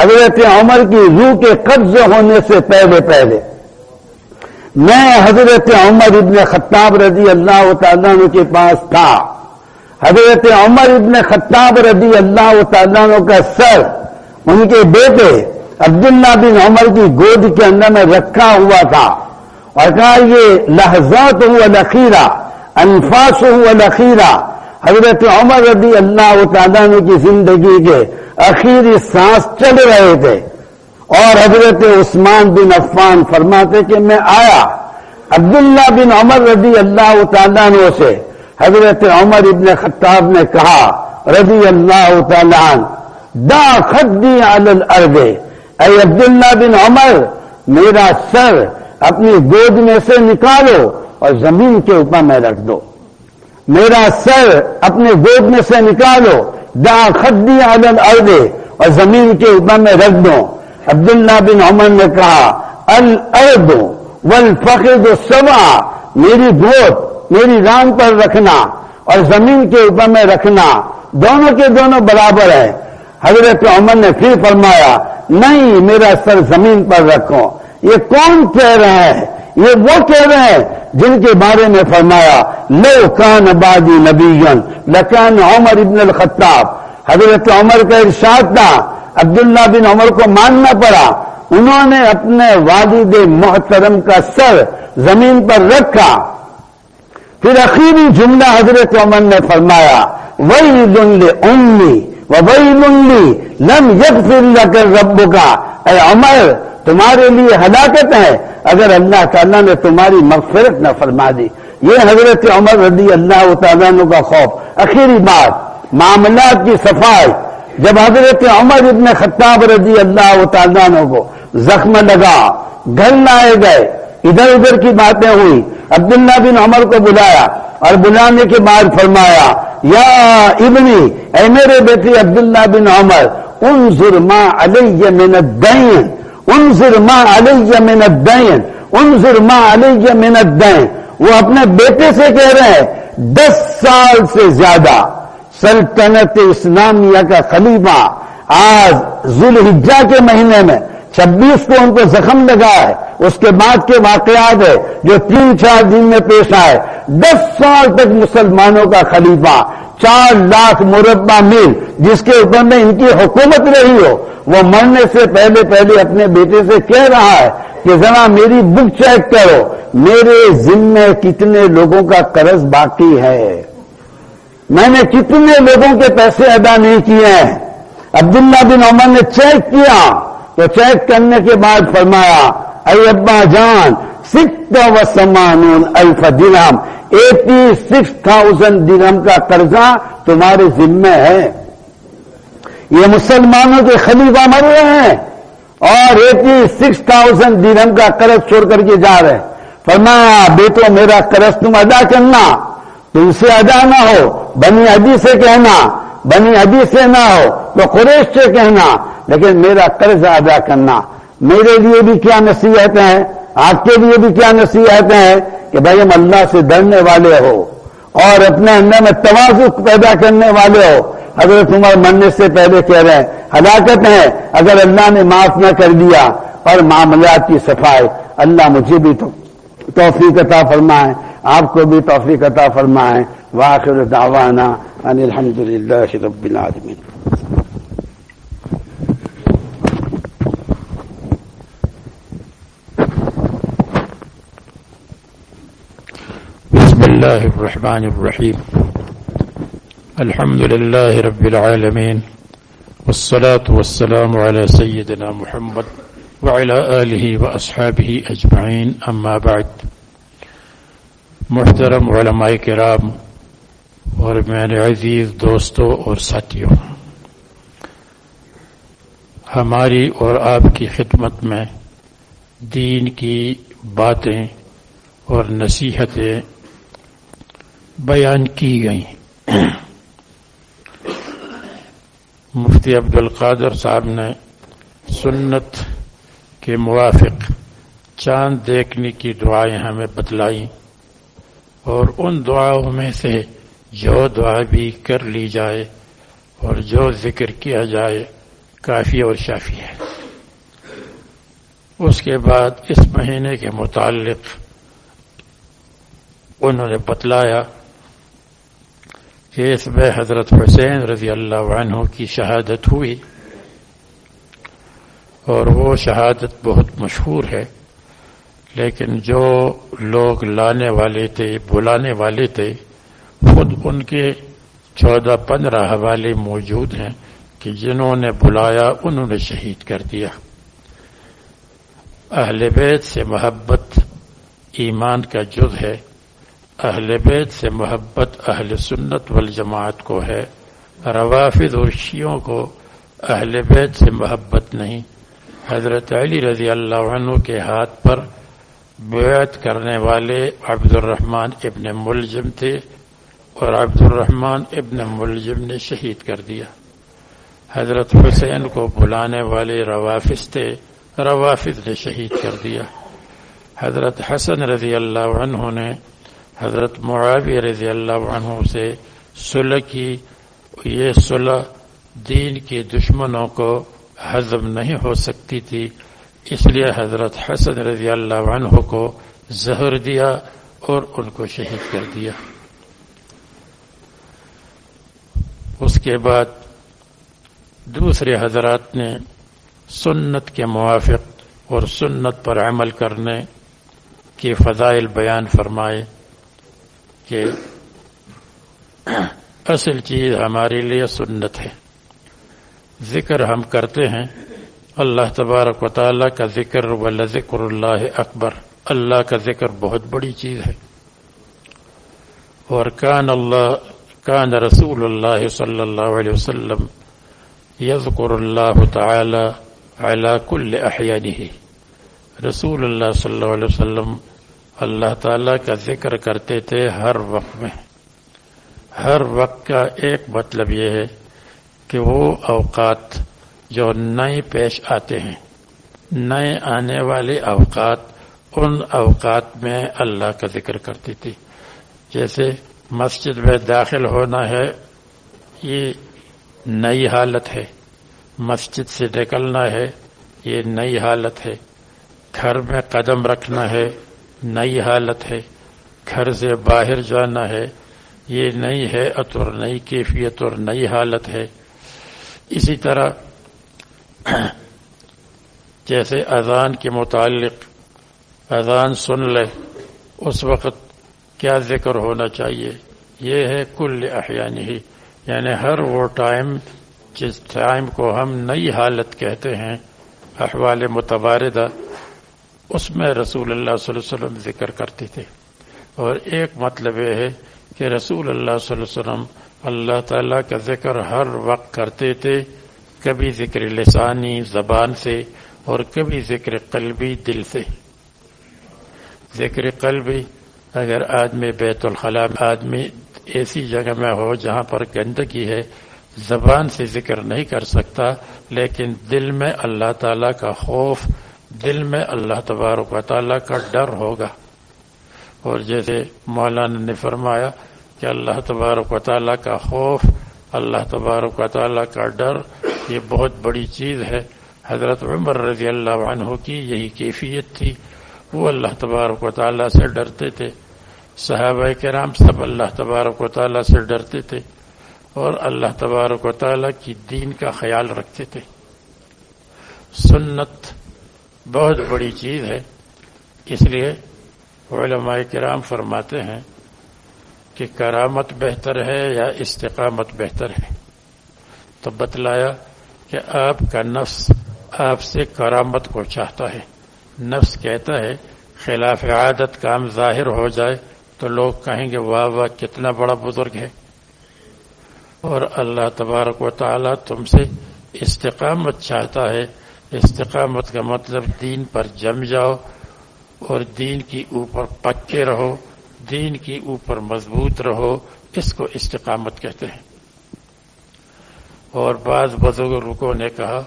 حضرت عمر کی روح کے قبض ہونے سے پہلے پہلے۔ میں حضرت عمر ابن خطاب رضی اللہ تعالیٰ عنہ کے پاس تھا۔ حضرت عمر ابن خطاب رضی اللہ تعالیٰ عنہ کا سر ان کے بیٹے عبداللہ بن عمر کی گود کے اندر میں رکھا ہوا تھا۔ اور کہا یہ لحظات ہوا لخیرہ، انفاس ہوا لخیرہ۔ حضرت عمر رضی اللہ تعالیٰ عنہ کی زندگی کے اخیری سانس چل رہے تھے۔ اور حضرت عثمان بن عفان فرماتے کہ میں آیا عبداللہ بن عمر رضی اللہ تعالیٰ عنہ سے حضرت عمر ابن خطاب نے کہا رضی اللہ تعالیٰ عنہ دا خدی الارض۔ اے عبداللہ بن عمر، میرا سر اپنی گود میں سے نکالو اور زمین کے اوپر میں رکھ دو۔ میرا سر اپنے گود میں سے نکالو دا خدی الارض اور زمین کے اوپر میں رکھ دو۔ عبداللہ بن عمر نے کہا، الارض والفخذ سوا میری گوت میری ران پر رکھنا اور زمین کے اوپر میں رکھنا، دونوں کے دونوں برابر ہے حضرت عمر نے پھر فرمایا، نہیں، میرا سر زمین پر رکھو۔ یہ کون کہہ رہا ہے یہ وہ کہہ رہے ہیں جن کے بارے میں فرمایا، لو کان بادی نبی لکان عمر ابن الخطاب۔ حضرت عمر کا ارشاد تھا عبداللہ بن عمر کو ماننا پڑا۔ انہوں نے اپنے والد محترم کا سر زمین پر رکھا۔ پھر اخیری جملہ حضرت عمر نے فرمایا وہی لنگ امی وہی لنگلی لم یب فرلا کر رب کا اے عمر، تمہارے لیے ہلاکت ہے۔ اگر اللہ تعالیٰ نے تمہاری مغفرت نہ فرما دی۔ یہ حضرت عمر رضی اللہ تعالیٰ کا خوف۔ اخیری بات، معاملات کی صفائی۔ جب حضرت عمر ابن خطاب رضی اللہ تعالیٰ عنہ کو زخم لگا، گھر لائے گئے، ادھر ادھر کی باتیں ہوئی، عبداللہ بن عمر کو بلایا اور بلانے کے بعد فرمایا، یا ابنی، اے میرے بیٹے عبداللہ بن عمر، انظر ما علیہ من الدین، انظر ما علیہ من الدین، انظر ما علیہ من الدین۔ وہ اپنے بیٹے سے کہہ رہے ہیں، دس سال سے زیادہ۔ سلطنت اسلامیہ کا خلیفہ آج ذوالحجہ کے مہینے میں چھبیس کو ان کو زخم لگا ہے، اس کے بعد کے واقعات ہے جو تین چار دن میں پیش آئے۔ دس سال تک مسلمانوں کا خلیفہ، چار لاکھ مربع میل، جس کے اوپر میں ان کی حکومت رہی ہو۔ وہ مرنے سے پہلے پہلے اپنے بیٹے سے کہہ رہا ہے کہ ذرا میری بک چیک کرو، میرے ذمے کتنے لوگوں کا قرض باقی ہے۔ میں نے کتنے لوگوں کے پیسے ادا نہیں کیے ہیں۔ عبداللہ بن عمر نے چیک کیا۔ تو چیک کرنے کے بعد فرمایا، اے ابا جان سکھ و سمان الف درہم ایٹی سکس تھاؤزینڈ درہم کا قرضہ تمہارے ذمہ ہے۔ یہ مسلمانوں کے خلیفہ مر رہے ہیں۔ اور ایٹی سکس تھاؤزینڈ درہم کا قرض چھوڑ کر کے جا رہے فرمایا، بیٹو، میرا قرض تم ادا کرنا۔ ان سے ادا نہ ہو، بنی ابی سے کہنا، بنی ابی سے نہ ہو، تو قریش سے کہنا، لیکن میرا قرض ادا کرنا۔ میرے لیے بھی کیا نصیحت ہے آپ کے لیے بھی کیا نصیحت ہے کہ بھائی ہم اللہ سے ڈرنے والے ہو اور اپنے اندر میں تواز پیدا کرنے والے ہو۔ اگر تمہارے مرنے سے پہلے کہہ رہے ہیں، ہلاکت ہے، اگر اللہ نے معاف نہ کر دیا اور معاملات کی صفائی، اللہ مجھے بھی تو توفیق عطا فرمائے۔ آپ کو بھی توفیق عطا فرمائے۔ وآخر دعوانا ان الحمدللہ رب العالمين بسم الله الرحمن الرحيم الحمد لله رب العالمين والصلاة والسلام على سيدنا محمد۔ وعلى آله وأصحابه أجمعين. أما بعد، محترم علماء کرام، اور میرے عزیز دوستوں اور ساتھیوں، ہماری اور آپ کی خدمت میں دین کی باتیں اور نصیحتیں بیان کی گئیں۔ مفتی عبد القادر صاحب نے سنت کے موافق چاند دیکھنے کی دعائیں ہمیں بتلائیں اور ان دعاؤں میں سے جو دعا بھی کر لی جائے اور جو ذکر کیا جائے کافی اور شافی ہے۔ اس کے بعد اس مہینے کے متعلق انہوں نے بتلایا کہ اس میں حضرت حسین رضی اللہ عنہ کی شہادت ہوئی۔ اور وہ شہادت بہت مشہور ہے، لیکن جو لوگ لانے والے تھے، بلانے والے تھے، خود ان کے چودہ پندرہ حوالے موجود ہیں کہ جنہوں نے بلایا، انہوں نے شہید کر دیا۔ اہل بیت سے محبت ایمان کا جز ہے۔ اہل بیت سے محبت اہل سنت والجماعت کو ہے۔ روافد اور شیعوں کو اہل بیت سے محبت نہیں۔ حضرت علی رضی اللہ عنہ کے ہاتھ پر بیعت کرنے والے عبد الرحمن ابن ملزم تھے اور عبد الرحمن ابن ملزم نے شہید کر دیا۔ حضرت حسین کو بلانے والے روافظ تھے، روافظ نے شہید کر دیا۔ حضرت حسن رضی اللہ عنہ نے حضرت معاویہ رضی اللہ عنہ سے صلح کی، یہ صلح دین کے دشمنوں کو حضم نہیں ہو سکتی تھی، اس لیے حضرت حسن رضی اللہ عنہ کو زہر دیا اور ان کو شہید کر دیا۔ اس کے بعد دوسرے حضرات نے سنت کے موافق اور سنت پر عمل کرنے کے فضائل بیان فرمائے کہ اصل چیز ہمارے لیے سنت ہے۔ ذکر ہم کرتے ہیں۔ اللہ تبارک و تعالیٰ کا ذکر و ذکر اللہ اکبر۔ اللہ کا ذکر بہت بڑی چیز ہے۔ اور کان اللہ، کان رسول اللہ صلی اللہ علیہ وسلم یذکر اللہ تعالی علی کل احیانہ۔ رسول اللہ صلی اللہ علیہ وسلم اللہ تعالیٰ کا ذکر کرتے تھے ہر وقت میں۔ ہر وقت کا ایک مطلب یہ ہے کہ وہ اوقات جو نئے پیش آتے ہیں، نئے آنے والے اوقات، ان اوقات میں اللہ کا ذکر کرتی تھی۔ جیسے مسجد میں داخل ہونا ہے، یہ نئی حالت ہے۔ مسجد سے نکلنا ہے، یہ نئی حالت ہے۔ گھر میں قدم رکھنا ہے، نئی حالت ہے۔ گھر سے باہر جانا ہے، یہ نئی ہے اور نئی کیفیت اور نئی حالت ہے۔ اسی طرح جیسے اذان کے متعلق اذان سن لے، اس وقت کیا ذکر ہونا چاہیے؟ یہ ہے کل احیان ہی یعنی ہر وہ ٹائم جس ٹائم کو ہم نئی حالت کہتے ہیں، احوال متباردہ اس میں رسول اللہ صلی اللہ علیہ وسلم ذکر کرتے تھے۔ اور ایک مطلب یہ ہے کہ رسول اللہ صلی اللہ علیہ وسلم اللہ تعالیٰ کا ذکر ہر وقت کرتے تھے، کبھی ذکر لسانی زبان سے اور کبھی ذکر قلبی دل سے۔ ذکر قلبی، اگر آدمی بیت الخلا آدمی ایسی جگہ میں ہو جہاں پر گندگی ہے، زبان سے ذکر نہیں کر سکتا، لیکن دل میں اللہ تعالیٰ کا خوف، دل میں اللہ تبارک و تعالیٰ کا ڈر ہوگا۔ اور جیسے مولانا نے فرمایا کہ اللہ تبارک و تعالیٰ کا خوف، اللہ تبارک و تعالیٰ کا ڈر، یہ بہت بڑی چیز ہے۔ حضرت عمر رضی اللہ عنہ کی یہی کیفیت تھی۔ وہ اللہ تبارک و تعالیٰ سے ڈرتے تھے۔ صحابہ کرام سب اللہ تبارک و تعالیٰ سے ڈرتے تھے اور اللہ تبارک و تعالیٰ کی دین کا خیال رکھتے تھے۔ سنت بہت بڑی چیز ہے۔ اس لیے علماء کرام فرماتے ہیں کہ کرامت بہتر ہے یا استقامت بہتر ہے؟ تو بتلایا کہ آپ کا نفس آپ سے کرامت کو چاہتا ہے۔ نفس کہتا ہے، خلاف عادت کام ظاہر ہو جائے تو لوگ کہیں گے، واہ واہ، کتنا بڑا بزرگ ہے۔ اور اللہ تبارک و تعالیٰ تم سے استقامت چاہتا ہے۔ استقامت کا مطلب دین پر جم جاؤ اور دین کی اوپر پکے رہو۔ دین کی اوپر مضبوط رہو، اس کو استقامت کہتے ہیں۔ اور بعض بزرگوں نے کہا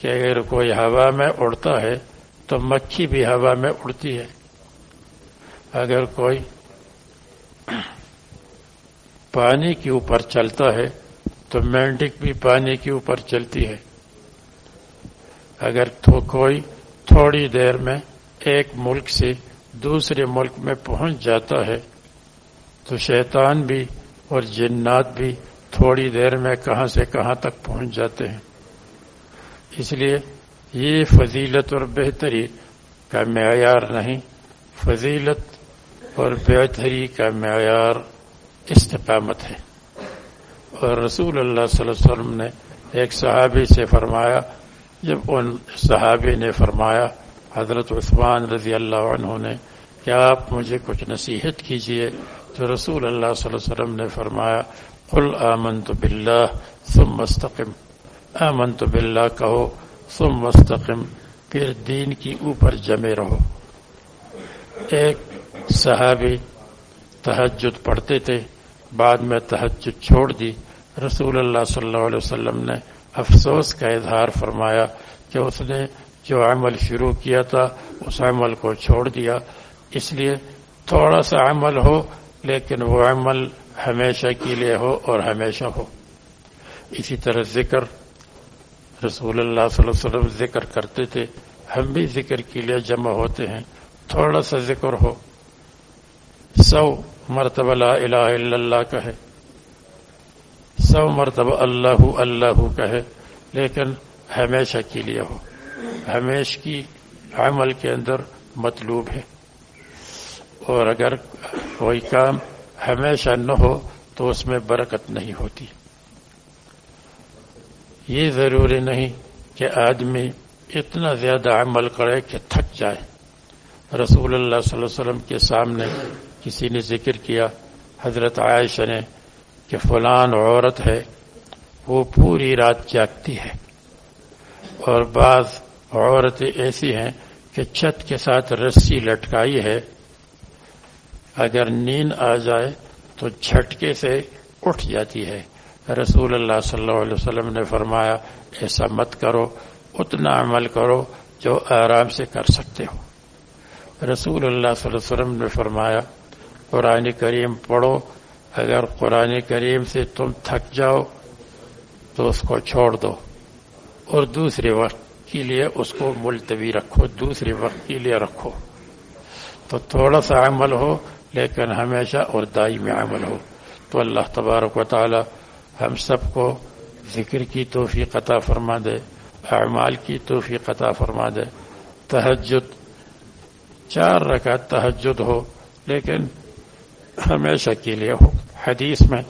کہ اگر کوئی ہوا میں اڑتا ہے، تو مکھی بھی ہوا میں اڑتی ہے۔ اگر کوئی پانی کے اوپر چلتا ہے، تو مینڈک بھی پانی کے اوپر چلتی ہے۔ اگر تو کوئی تھوڑی دیر میں ایک ملک سے دوسرے ملک میں پہنچ جاتا ہے تو شیطان بھی اور جنات بھی تھوڑی دیر میں کہاں سے کہاں تک پہنچ جاتے ہیں۔ اس لیے یہ فضیلت اور بہتری کا معیار نہیں، فضیلت اور بہتری کا معیار استقامت ہے۔ اور رسول اللہ صلی اللہ علیہ وسلم نے ایک صحابی سے فرمایا، جب ان صحابی نے فرمایا حضرت عثمان رضی اللہ عنہ نے کہ آپ مجھے کچھ نصیحت کیجیے تو رسول اللہ صلی اللہ علیہ وسلم نے فرمایا، قل آمنت باللہ ثم مستقم آمنت باللہ کہو، ثم مستقم پھر دین کی اوپر جمے رہو۔ ایک صحابی تحجد پڑھتے تھے، بعد میں تحجد چھوڑ دی۔ رسول اللہ صلی اللہ علیہ وسلم نے افسوس کا اظہار فرمایا کہ اس نے جو عمل شروع کیا تھا، اس عمل کو چھوڑ دیا۔ اس لیے تھوڑا سا عمل ہو، لیکن وہ عمل ہمیشہ کے لیے ہو اور ہمیشہ ہو۔ اسی طرح ذکر، رسول اللہ صلی اللہ علیہ وسلم ذکر کرتے تھے۔ ہم بھی ذکر کے لیے جمع ہوتے ہیں۔ تھوڑا سا ذکر ہو۔ سو مرتبہ لا الہ الا اللہ کہے۔ سو مرتبہ اللہ اللہ کہے، لیکن ہمیشہ کے لیے ہو۔ ہمیش کی عمل کے اندر مطلوب ہے۔ اور اگر کوئی کام ہمیشہ نہ ہو تو اس میں برکت نہیں ہوتی۔ یہ ضروری نہیں کہ آدمی اتنا زیادہ عمل کرے کہ تھک جائے۔ رسول اللہ صلی اللہ علیہ وسلم کے سامنے کسی نے ذکر کیا، حضرت عائشہ نے کہ فلان عورت ہے، وہ پوری رات جاگتی ہے۔ اور بعض عورتیں ایسی ہیں کہ چھت کے ساتھ رسی لٹکائی ہے۔ اگر نیند آ جائے تو جھٹکے سے اٹھ جاتی ہے۔ رسول اللہ صلی اللہ علیہ وسلم نے فرمایا، ایسا مت کرو، اتنا عمل کرو جو آرام سے کر سکتے ہو۔ رسول اللہ صلی اللہ علیہ وسلم نے فرمایا، قرآن کریم پڑھو، اگر قرآن کریم سے تم تھک جاؤ تو اس کو چھوڑ دو۔ اور دوسرے وقت کے لیے اس کو ملتوی رکھو دوسرے وقت کے لیے رکھو۔ تو تھوڑا سا عمل ہو، لیکن ہمیشہ اور دائمی عمل ہو۔ تو اللہ تبارک و تعالی ہم سب کو ذکر کی توفیق عطا فرما دے، اعمال کی توفیق عطا فرما دے۔ تہجد، چار رکعت تہجد ہو، لیکن ہمیشہ کے لیے ہو۔ حدیث میں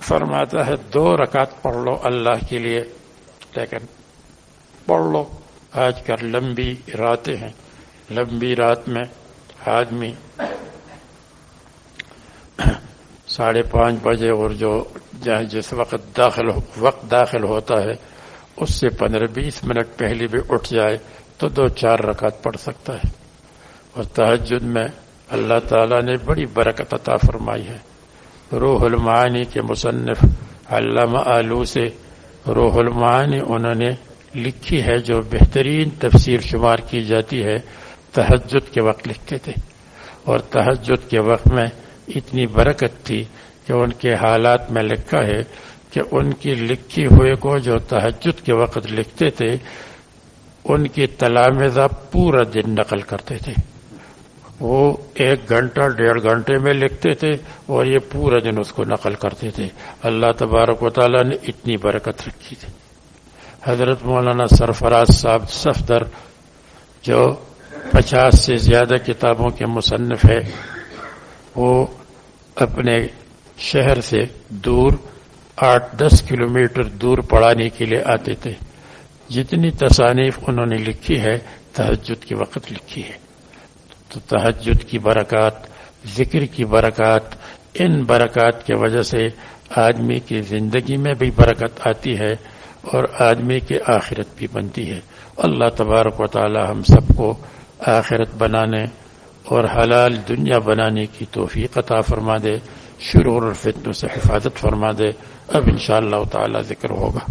فرماتا ہے، دو رکعت پڑھ لو اللہ کے لیے، لیکن پڑھ لو۔ آج کل لمبی راتیں ہیں۔ لمبی رات میں آدمی ساڑھے پانچ بجے اور جو جس وقت داخل وقت داخل ہوتا ہے، اس سے پندرہ بیس منٹ پہلے بھی اٹھ جائے تو دو چار رکعت پڑھ سکتا ہے۔ اور تحجد میں اللہ تعالیٰ نے بڑی برکت عطا فرمائی ہے۔ روح المعانی کے مصنف علامہ آلو سے روح المعانی انہوں نے لکھی ہے، جو بہترین تفسیر شمار کی جاتی ہے تحجد کے وقت لکھتے تھے۔ اور تحجد کے وقت میں اتنی برکت تھی کہ ان کے حالات میں لکھا ہے کہ ان کی لکھی ہوئے کو جو تحجد کے وقت لکھتے تھے، ان کی تلامزہ پورا دن نقل کرتے تھے۔ وہ ایک گھنٹہ، ڈیڑھ گھنٹے میں لکھتے تھے اور یہ پورا دن اس کو نقل کرتے تھے۔ اللہ تبارک و تعالیٰ نے اتنی برکت رکھی تھی۔ حضرت مولانا سرفراز صاحب صفدر، جو پچاس سے زیادہ کتابوں کے مصنف ہے وہ اپنے شہر سے دور آٹھ دس کلومیٹر دور پڑھانے کے لیے آتے تھے۔ جتنی تصانیف انہوں نے لکھی ہے تحجد کے وقت لکھی ہے۔ تو تحجد کی برکات، ذکر کی برکات، ان برکات کے وجہ سے آدمی کی زندگی میں بھی برکت آتی ہے۔ اور آدمی کی آخرت بھی بنتی ہے۔ اللہ تبارک و تعالی ہم سب کو آخرت بنانے اور حلال دنیا بنانے کی توفیق عطا فرما دے، شرور اور فتنوں سے حفاظت فرما دے۔ اب انشاءاللہ تعالی ذکر ہوگا۔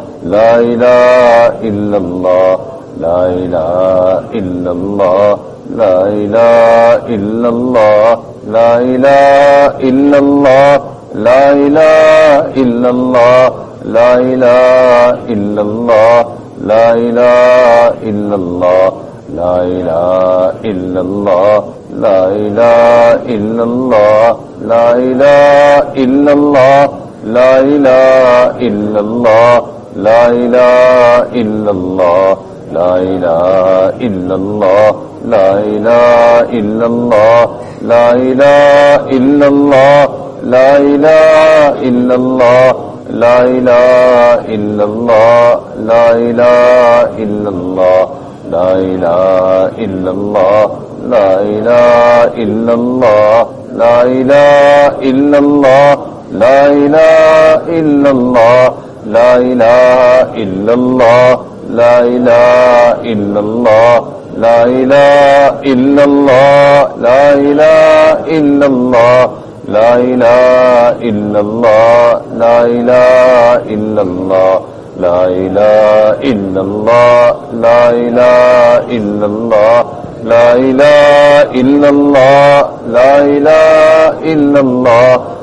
لا إله إلا الله لا إله إلا الله لا إله إلا الله لا إله إلا الله لا إله إلا الله لا إله إلا الله لا إله إلا الله لا إله إلا الله لا إله إلا الله لا إله إلا الله لا إله إلا الله لا إله إلا الله لا إله إلا الله لا إله إلا الله لا إله إلا الله لا إله إلا الله لا إله إلا الله لا إله إلا الله لا إله إلا الله لا إله إلا الله لا إله إلا الله لا إله إلا الله لا إله إلا الله لا إله إلا الله لا إله إلا الله لا إله إلا الله لا إله إلا الله لا إله إلا الله لا إله إلا الله لا إله إلا الله لا إله إلا الله لا إله إلا الله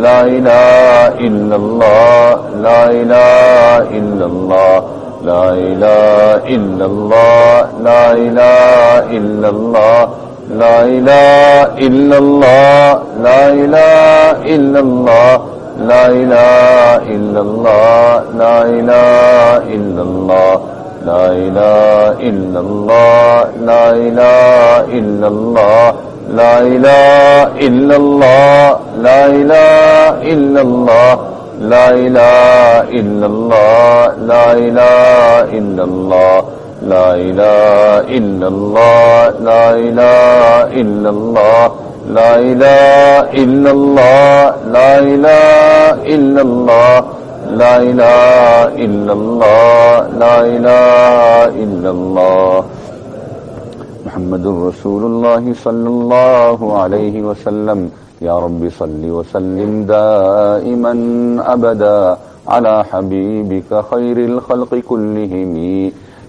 لا الہ الا اللہ لا الہ الا اللہ لا الہ الا اللہ لا الہ الا اللہ لا الہ الا اللہ لا الہ الا اللہ لا الہ الا اللہ لا الہ الا اللہ لا الہ الا اللہ لا الہ الا اللہ لا إله إلا الله لا إله إلا الله لا إله إلا الله لا إله إلا الله لا إله إلا الله لا إله إلا الله لا إله إلا الله لا إله إلا الله لا إله إلا الله لا إله إلا الله محمد رسول الله صلى الله عليه وسلم. يا رب صل وسلم دائما أبدا على حبيبك خير الخلق كلهم.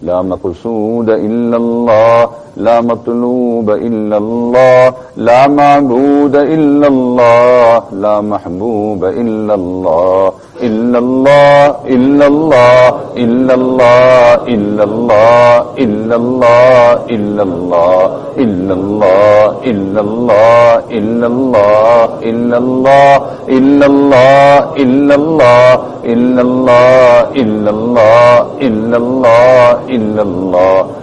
لا مقصود إلا الله لا مطلوب إلا الله لا معبود إلا الله لا محبوب إلا الله إلا الله إلا الله إلا الله إلا الله إلا الله إلا الله إلا الله إلا الله إلا الله إلا الله إلا الله إلا الله إلا الله إلا الله إلا الله إلا الله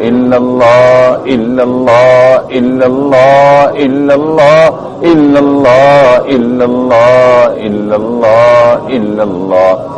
إلا الله إلا الله إلا الله إلا الله إلا الله إلا الله إلا الله إلا الله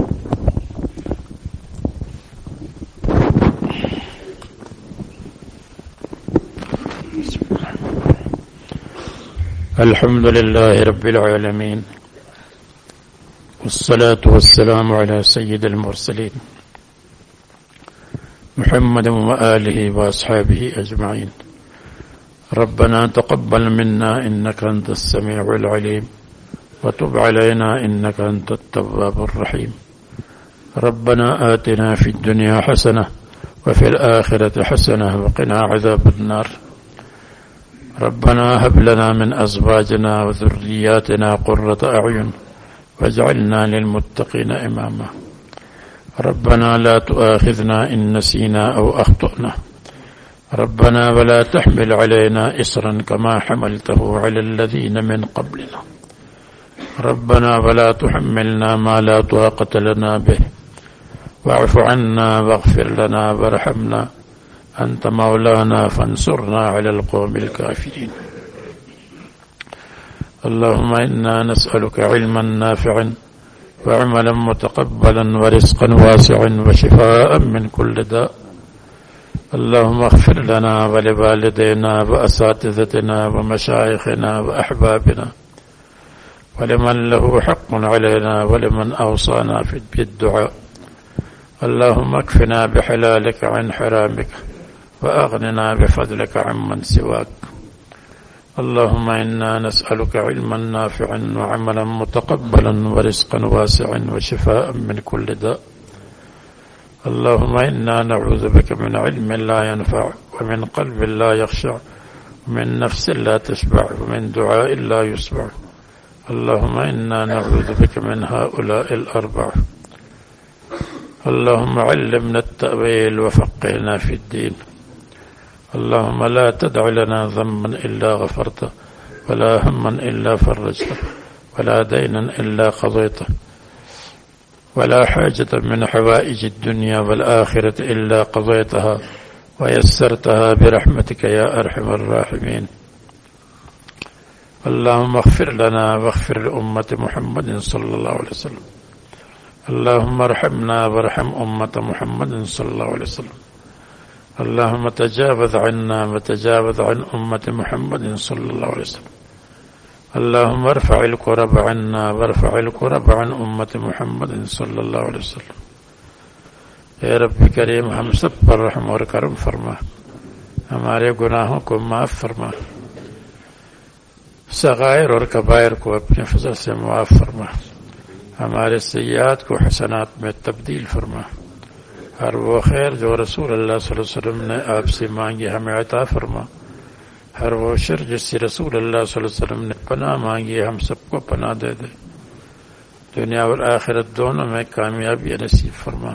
الحمد لله رب العالمين والصلاة والسلام على سيد المرسلين محمد وآله وأصحابه أجمعين. ربنا تقبل منا إنك أنت السميع العليم وتب علينا إنك أنت التواب الرحيم. ربنا آتنا في الدنيا حسنة وفي الآخرة حسنة وقنا عذاب النار. ربنا هب لنا من أزواجنا وذرياتنا قرة أعين واجعلنا للمتقين إماما. ربنا لا تؤاخذنا إن نسينا أو أخطأنا. ربنا ولا تحمل علينا إصرا كما حملته على الذين من قبلنا. ربنا ولا تحملنا ما لا طاقة لنا به. واعف عنا واغفر لنا وارحمنا. أنت مولانا فانصرنا على القوم الكافرين. اللهم إنا نسألك علما نافعا وعملا متقبلا ورزقا واسعا وشفاء من كل داء. اللهم اغفر لنا ولوالدينا وأساتذتنا ومشايخنا وأحبابنا. ولمن له حق علينا ولمن أوصانا في بالدعاء اللهم اكفنا بحلالك عن حرامك. وأغننا بفضلك عمن سواك. اللهم إنا نسألك علما نافعا وعملا متقبلا ورزقا واسعا وشفاء من كل داء. اللهم إنا نعوذ بك من علم لا ينفع ومن قلب لا يخشع ومن نفس لا تشبع ومن دعاء لا يسمع اللهم إنا نعوذ بك من هؤلاء الأربعة اللهم علمنا التأويل وفقهنا في الدين. اللهم لا تدع لنا ذنبا إلا غفرته ولا هما إلا فرجته ولا دينا إلا قضيته ولا حاجة من حوائج الدنيا والآخرة إلا قضيتها ويسرتها برحمتك يا أرحم الراحمين. اللهم اغفر لنا واغفر لأمة محمد صلى الله عليه وسلم. اللهم ارحمنا وارحم أمة محمد صلى الله عليه وسلم. اللهم تجاوز عنا وتجاوز عن أمة محمد صلى الله عليه وسلم. اللهم ارفع الكرب عنا وارفع الكرب عن أمة محمد صلى الله عليه وسلم. اے رب کریم، ہم سب پر رحم اور کرم فرما. ہمارے گناہوں کو معاف فرما. صغائر اور کبائر کو اپنے فضل سے معاف فرما. ہمارے سیاحت کو حسنات میں تبدیل فرما. ہر وہ خیر جو رسول اللہ صلی اللہ علیہ وسلم نے آپ سے مانگی، ہمیں عطا فرما۔ ہر وہ شر جس سے رسول اللہ صلی اللہ علیہ وسلم نے پناہ مانگی، ہم سب کو پناہ دے دے۔ دنیا اور آخرت دونوں میں کامیابی نصیب فرما۔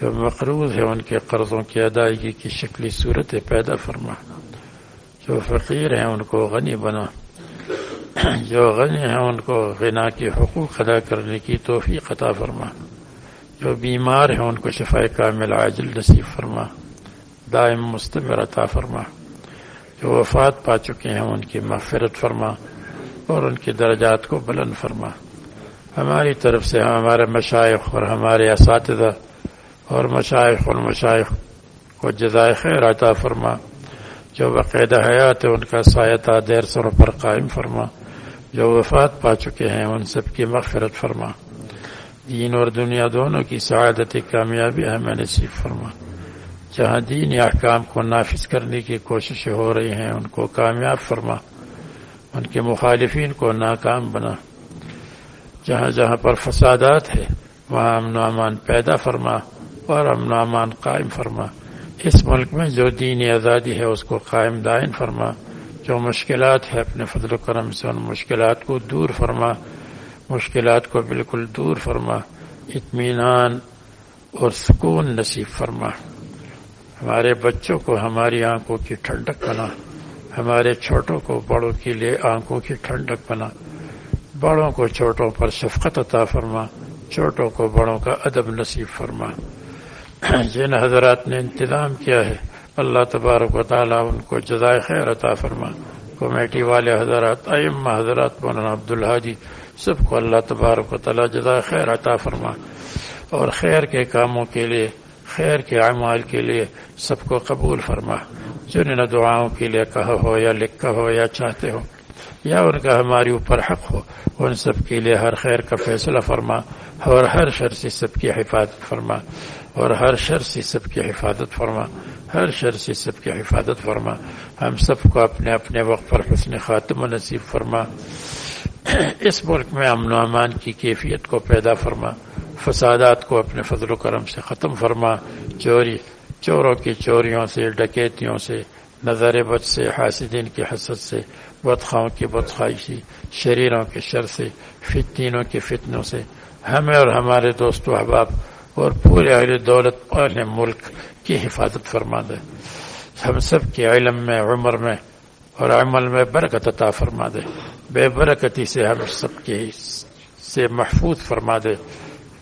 جو مقروض ہے، ان کے قرضوں کی ادائیگی کی شکلی صورت پیدا فرما۔ جو فقیر ہیں، ان کو غنی بنا۔ جو غنی ہیں، ان کو غنا کے حقوق ادا کرنے کی توفیق عطا فرما۔ جو بیمار ہیں ان کو شفا کامل عاجل نصیب فرما، دائم مستمر عطا فرما۔ جو وفات پا چکے ہیں، ان کی مغفرت فرما اور ان کے درجات کو بلند فرما۔ ہماری طرف سے ہمارے مشائق اور ہمارے اساتذہ اور مشائق اور مشائق کو جزائے خیر عطا فرما۔ جو باقاعدہ حیات ہے، ان کا سایہ دیر سروں پر قائم فرما۔ جو وفات پا چکے ہیں، ان سب کی مغفرت فرما۔ دین اور دنیا دونوں کی سعادت کامیابی ہمیں نصیب فرما جہاں دین احکام کو نافذ کرنے کی کوششیں ہو رہی ہیں، ان کو کامیاب فرما۔ ان کے مخالفین کو ناکام بنا۔ جہاں جہاں پر فسادات ہے وہاں امن و امان پیدا فرما اور امن و امان قائم فرما۔ اس ملک میں جو دینی آزادی ہے، اس کو قائم دائن فرما۔ جو مشکلات ہے اپنے فضل و کرم سے ان مشکلات کو دور فرما۔ مشکلات کو بالکل دور فرما، اطمینان اور سکون نصیب فرما۔ ہمارے بچوں کو، ہماری آنکھوں کی ٹھنڈک بنا۔ ہمارے چھوٹوں کو، بڑوں کے لیے آنکھوں کی ٹھنڈک بنا۔ بڑوں کو، چھوٹوں پر شفقت عطا فرما۔ چھوٹوں کو، بڑوں کا ادب نصیب فرما۔ جن حضرات نے انتظام کیا ہے، اللہ تبارک و تعالیٰ ان کو جزائے خیر عطا فرما۔ کمیٹی والے حضرات، ائمہ حضرات، مولانا عبدالحاجی سب کو اللہ تبارک و تعالی جزا خیر عطا فرما۔ اور خیر کے کاموں کے لیے، خیر کے اعمال کے لیے سب کو قبول فرما۔ جن دعاؤں کے لیے کہا ہو یا لکھا ہو یا چاہتے ہو، یا ان کا ہماری اوپر حق ہو، ان سب کے لیے ہر خیر کا فیصلہ فرما۔ اور ہر شر سے سب کی حفاظت فرما۔ اور ہر شر سے سب کی حفاظت فرما۔ ہر شر سے سب کی حفاظت فرما۔ ہم سب کو اپنے اپنے وقت پر حسن خاتم و نصیب فرما۔ اس ملک میں امن و امان کی کیفیت کو پیدا فرما، فسادات کو اپنے فضل و کرم سے ختم فرما، چوری، چوروں کی چوریوں سے، ڈکیتیوں سے، نظر بد سے، حاسدین کی حسد سے، بدخواہوں کی بدخواہشی، شریروں کے شر سے فتینوں کے فتنوں سے، ہمیں اور ہمارے دوست و احباب اور پورے اہل دولت اور ملک کی حفاظت فرما دے۔ ہم سب کے علم میں، عمر میں اور عمل میں برکت عطا فرما دے۔ بے برکتی سے ہم سب کی سے محفوظ فرما دے۔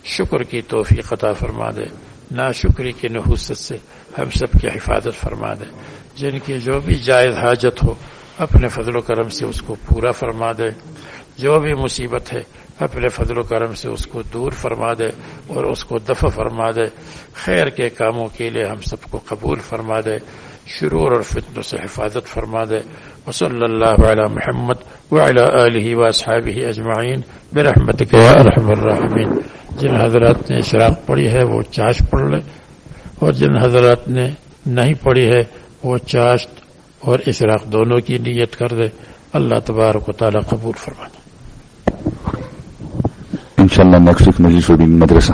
شکر کی توفیق عطا فرما دے۔ ناشکری کی نحوست سے ہم سب کی حفاظت فرما دے۔ جن کی جو بھی جائز حاجت ہو، اپنے فضل و کرم سے اس کو پورا فرما دے۔ جو بھی مصیبت ہے، اپنے فضل و کرم سے اس کو دور فرما دے اور اس کو دفع فرما دے۔ خیر کے کاموں کے لیے ہم سب کو قبول فرما دے۔ شرور اور فتنوں سے حفاظت فرما دے۔ وصلى الله على محمد وعلى آله وأصحابه أجمعين برحمتك يا أرحم الراحمين. جن حضرات نے اشراق پڑھی ہے وہ چاش پڑھ لیں اور جن حضرات نے نہیں پڑھی ہے وہ چاش اور اشراق دونوں کی نیت کر دے. اللہ تبارک و تعالی قبول فرمائے. انشاءاللہ نیکسٹ ویک مجلس ول بی مدرسہ.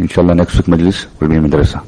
انشاءاللہ نیکسٹ ویک مجلس ول بی مدرسہ.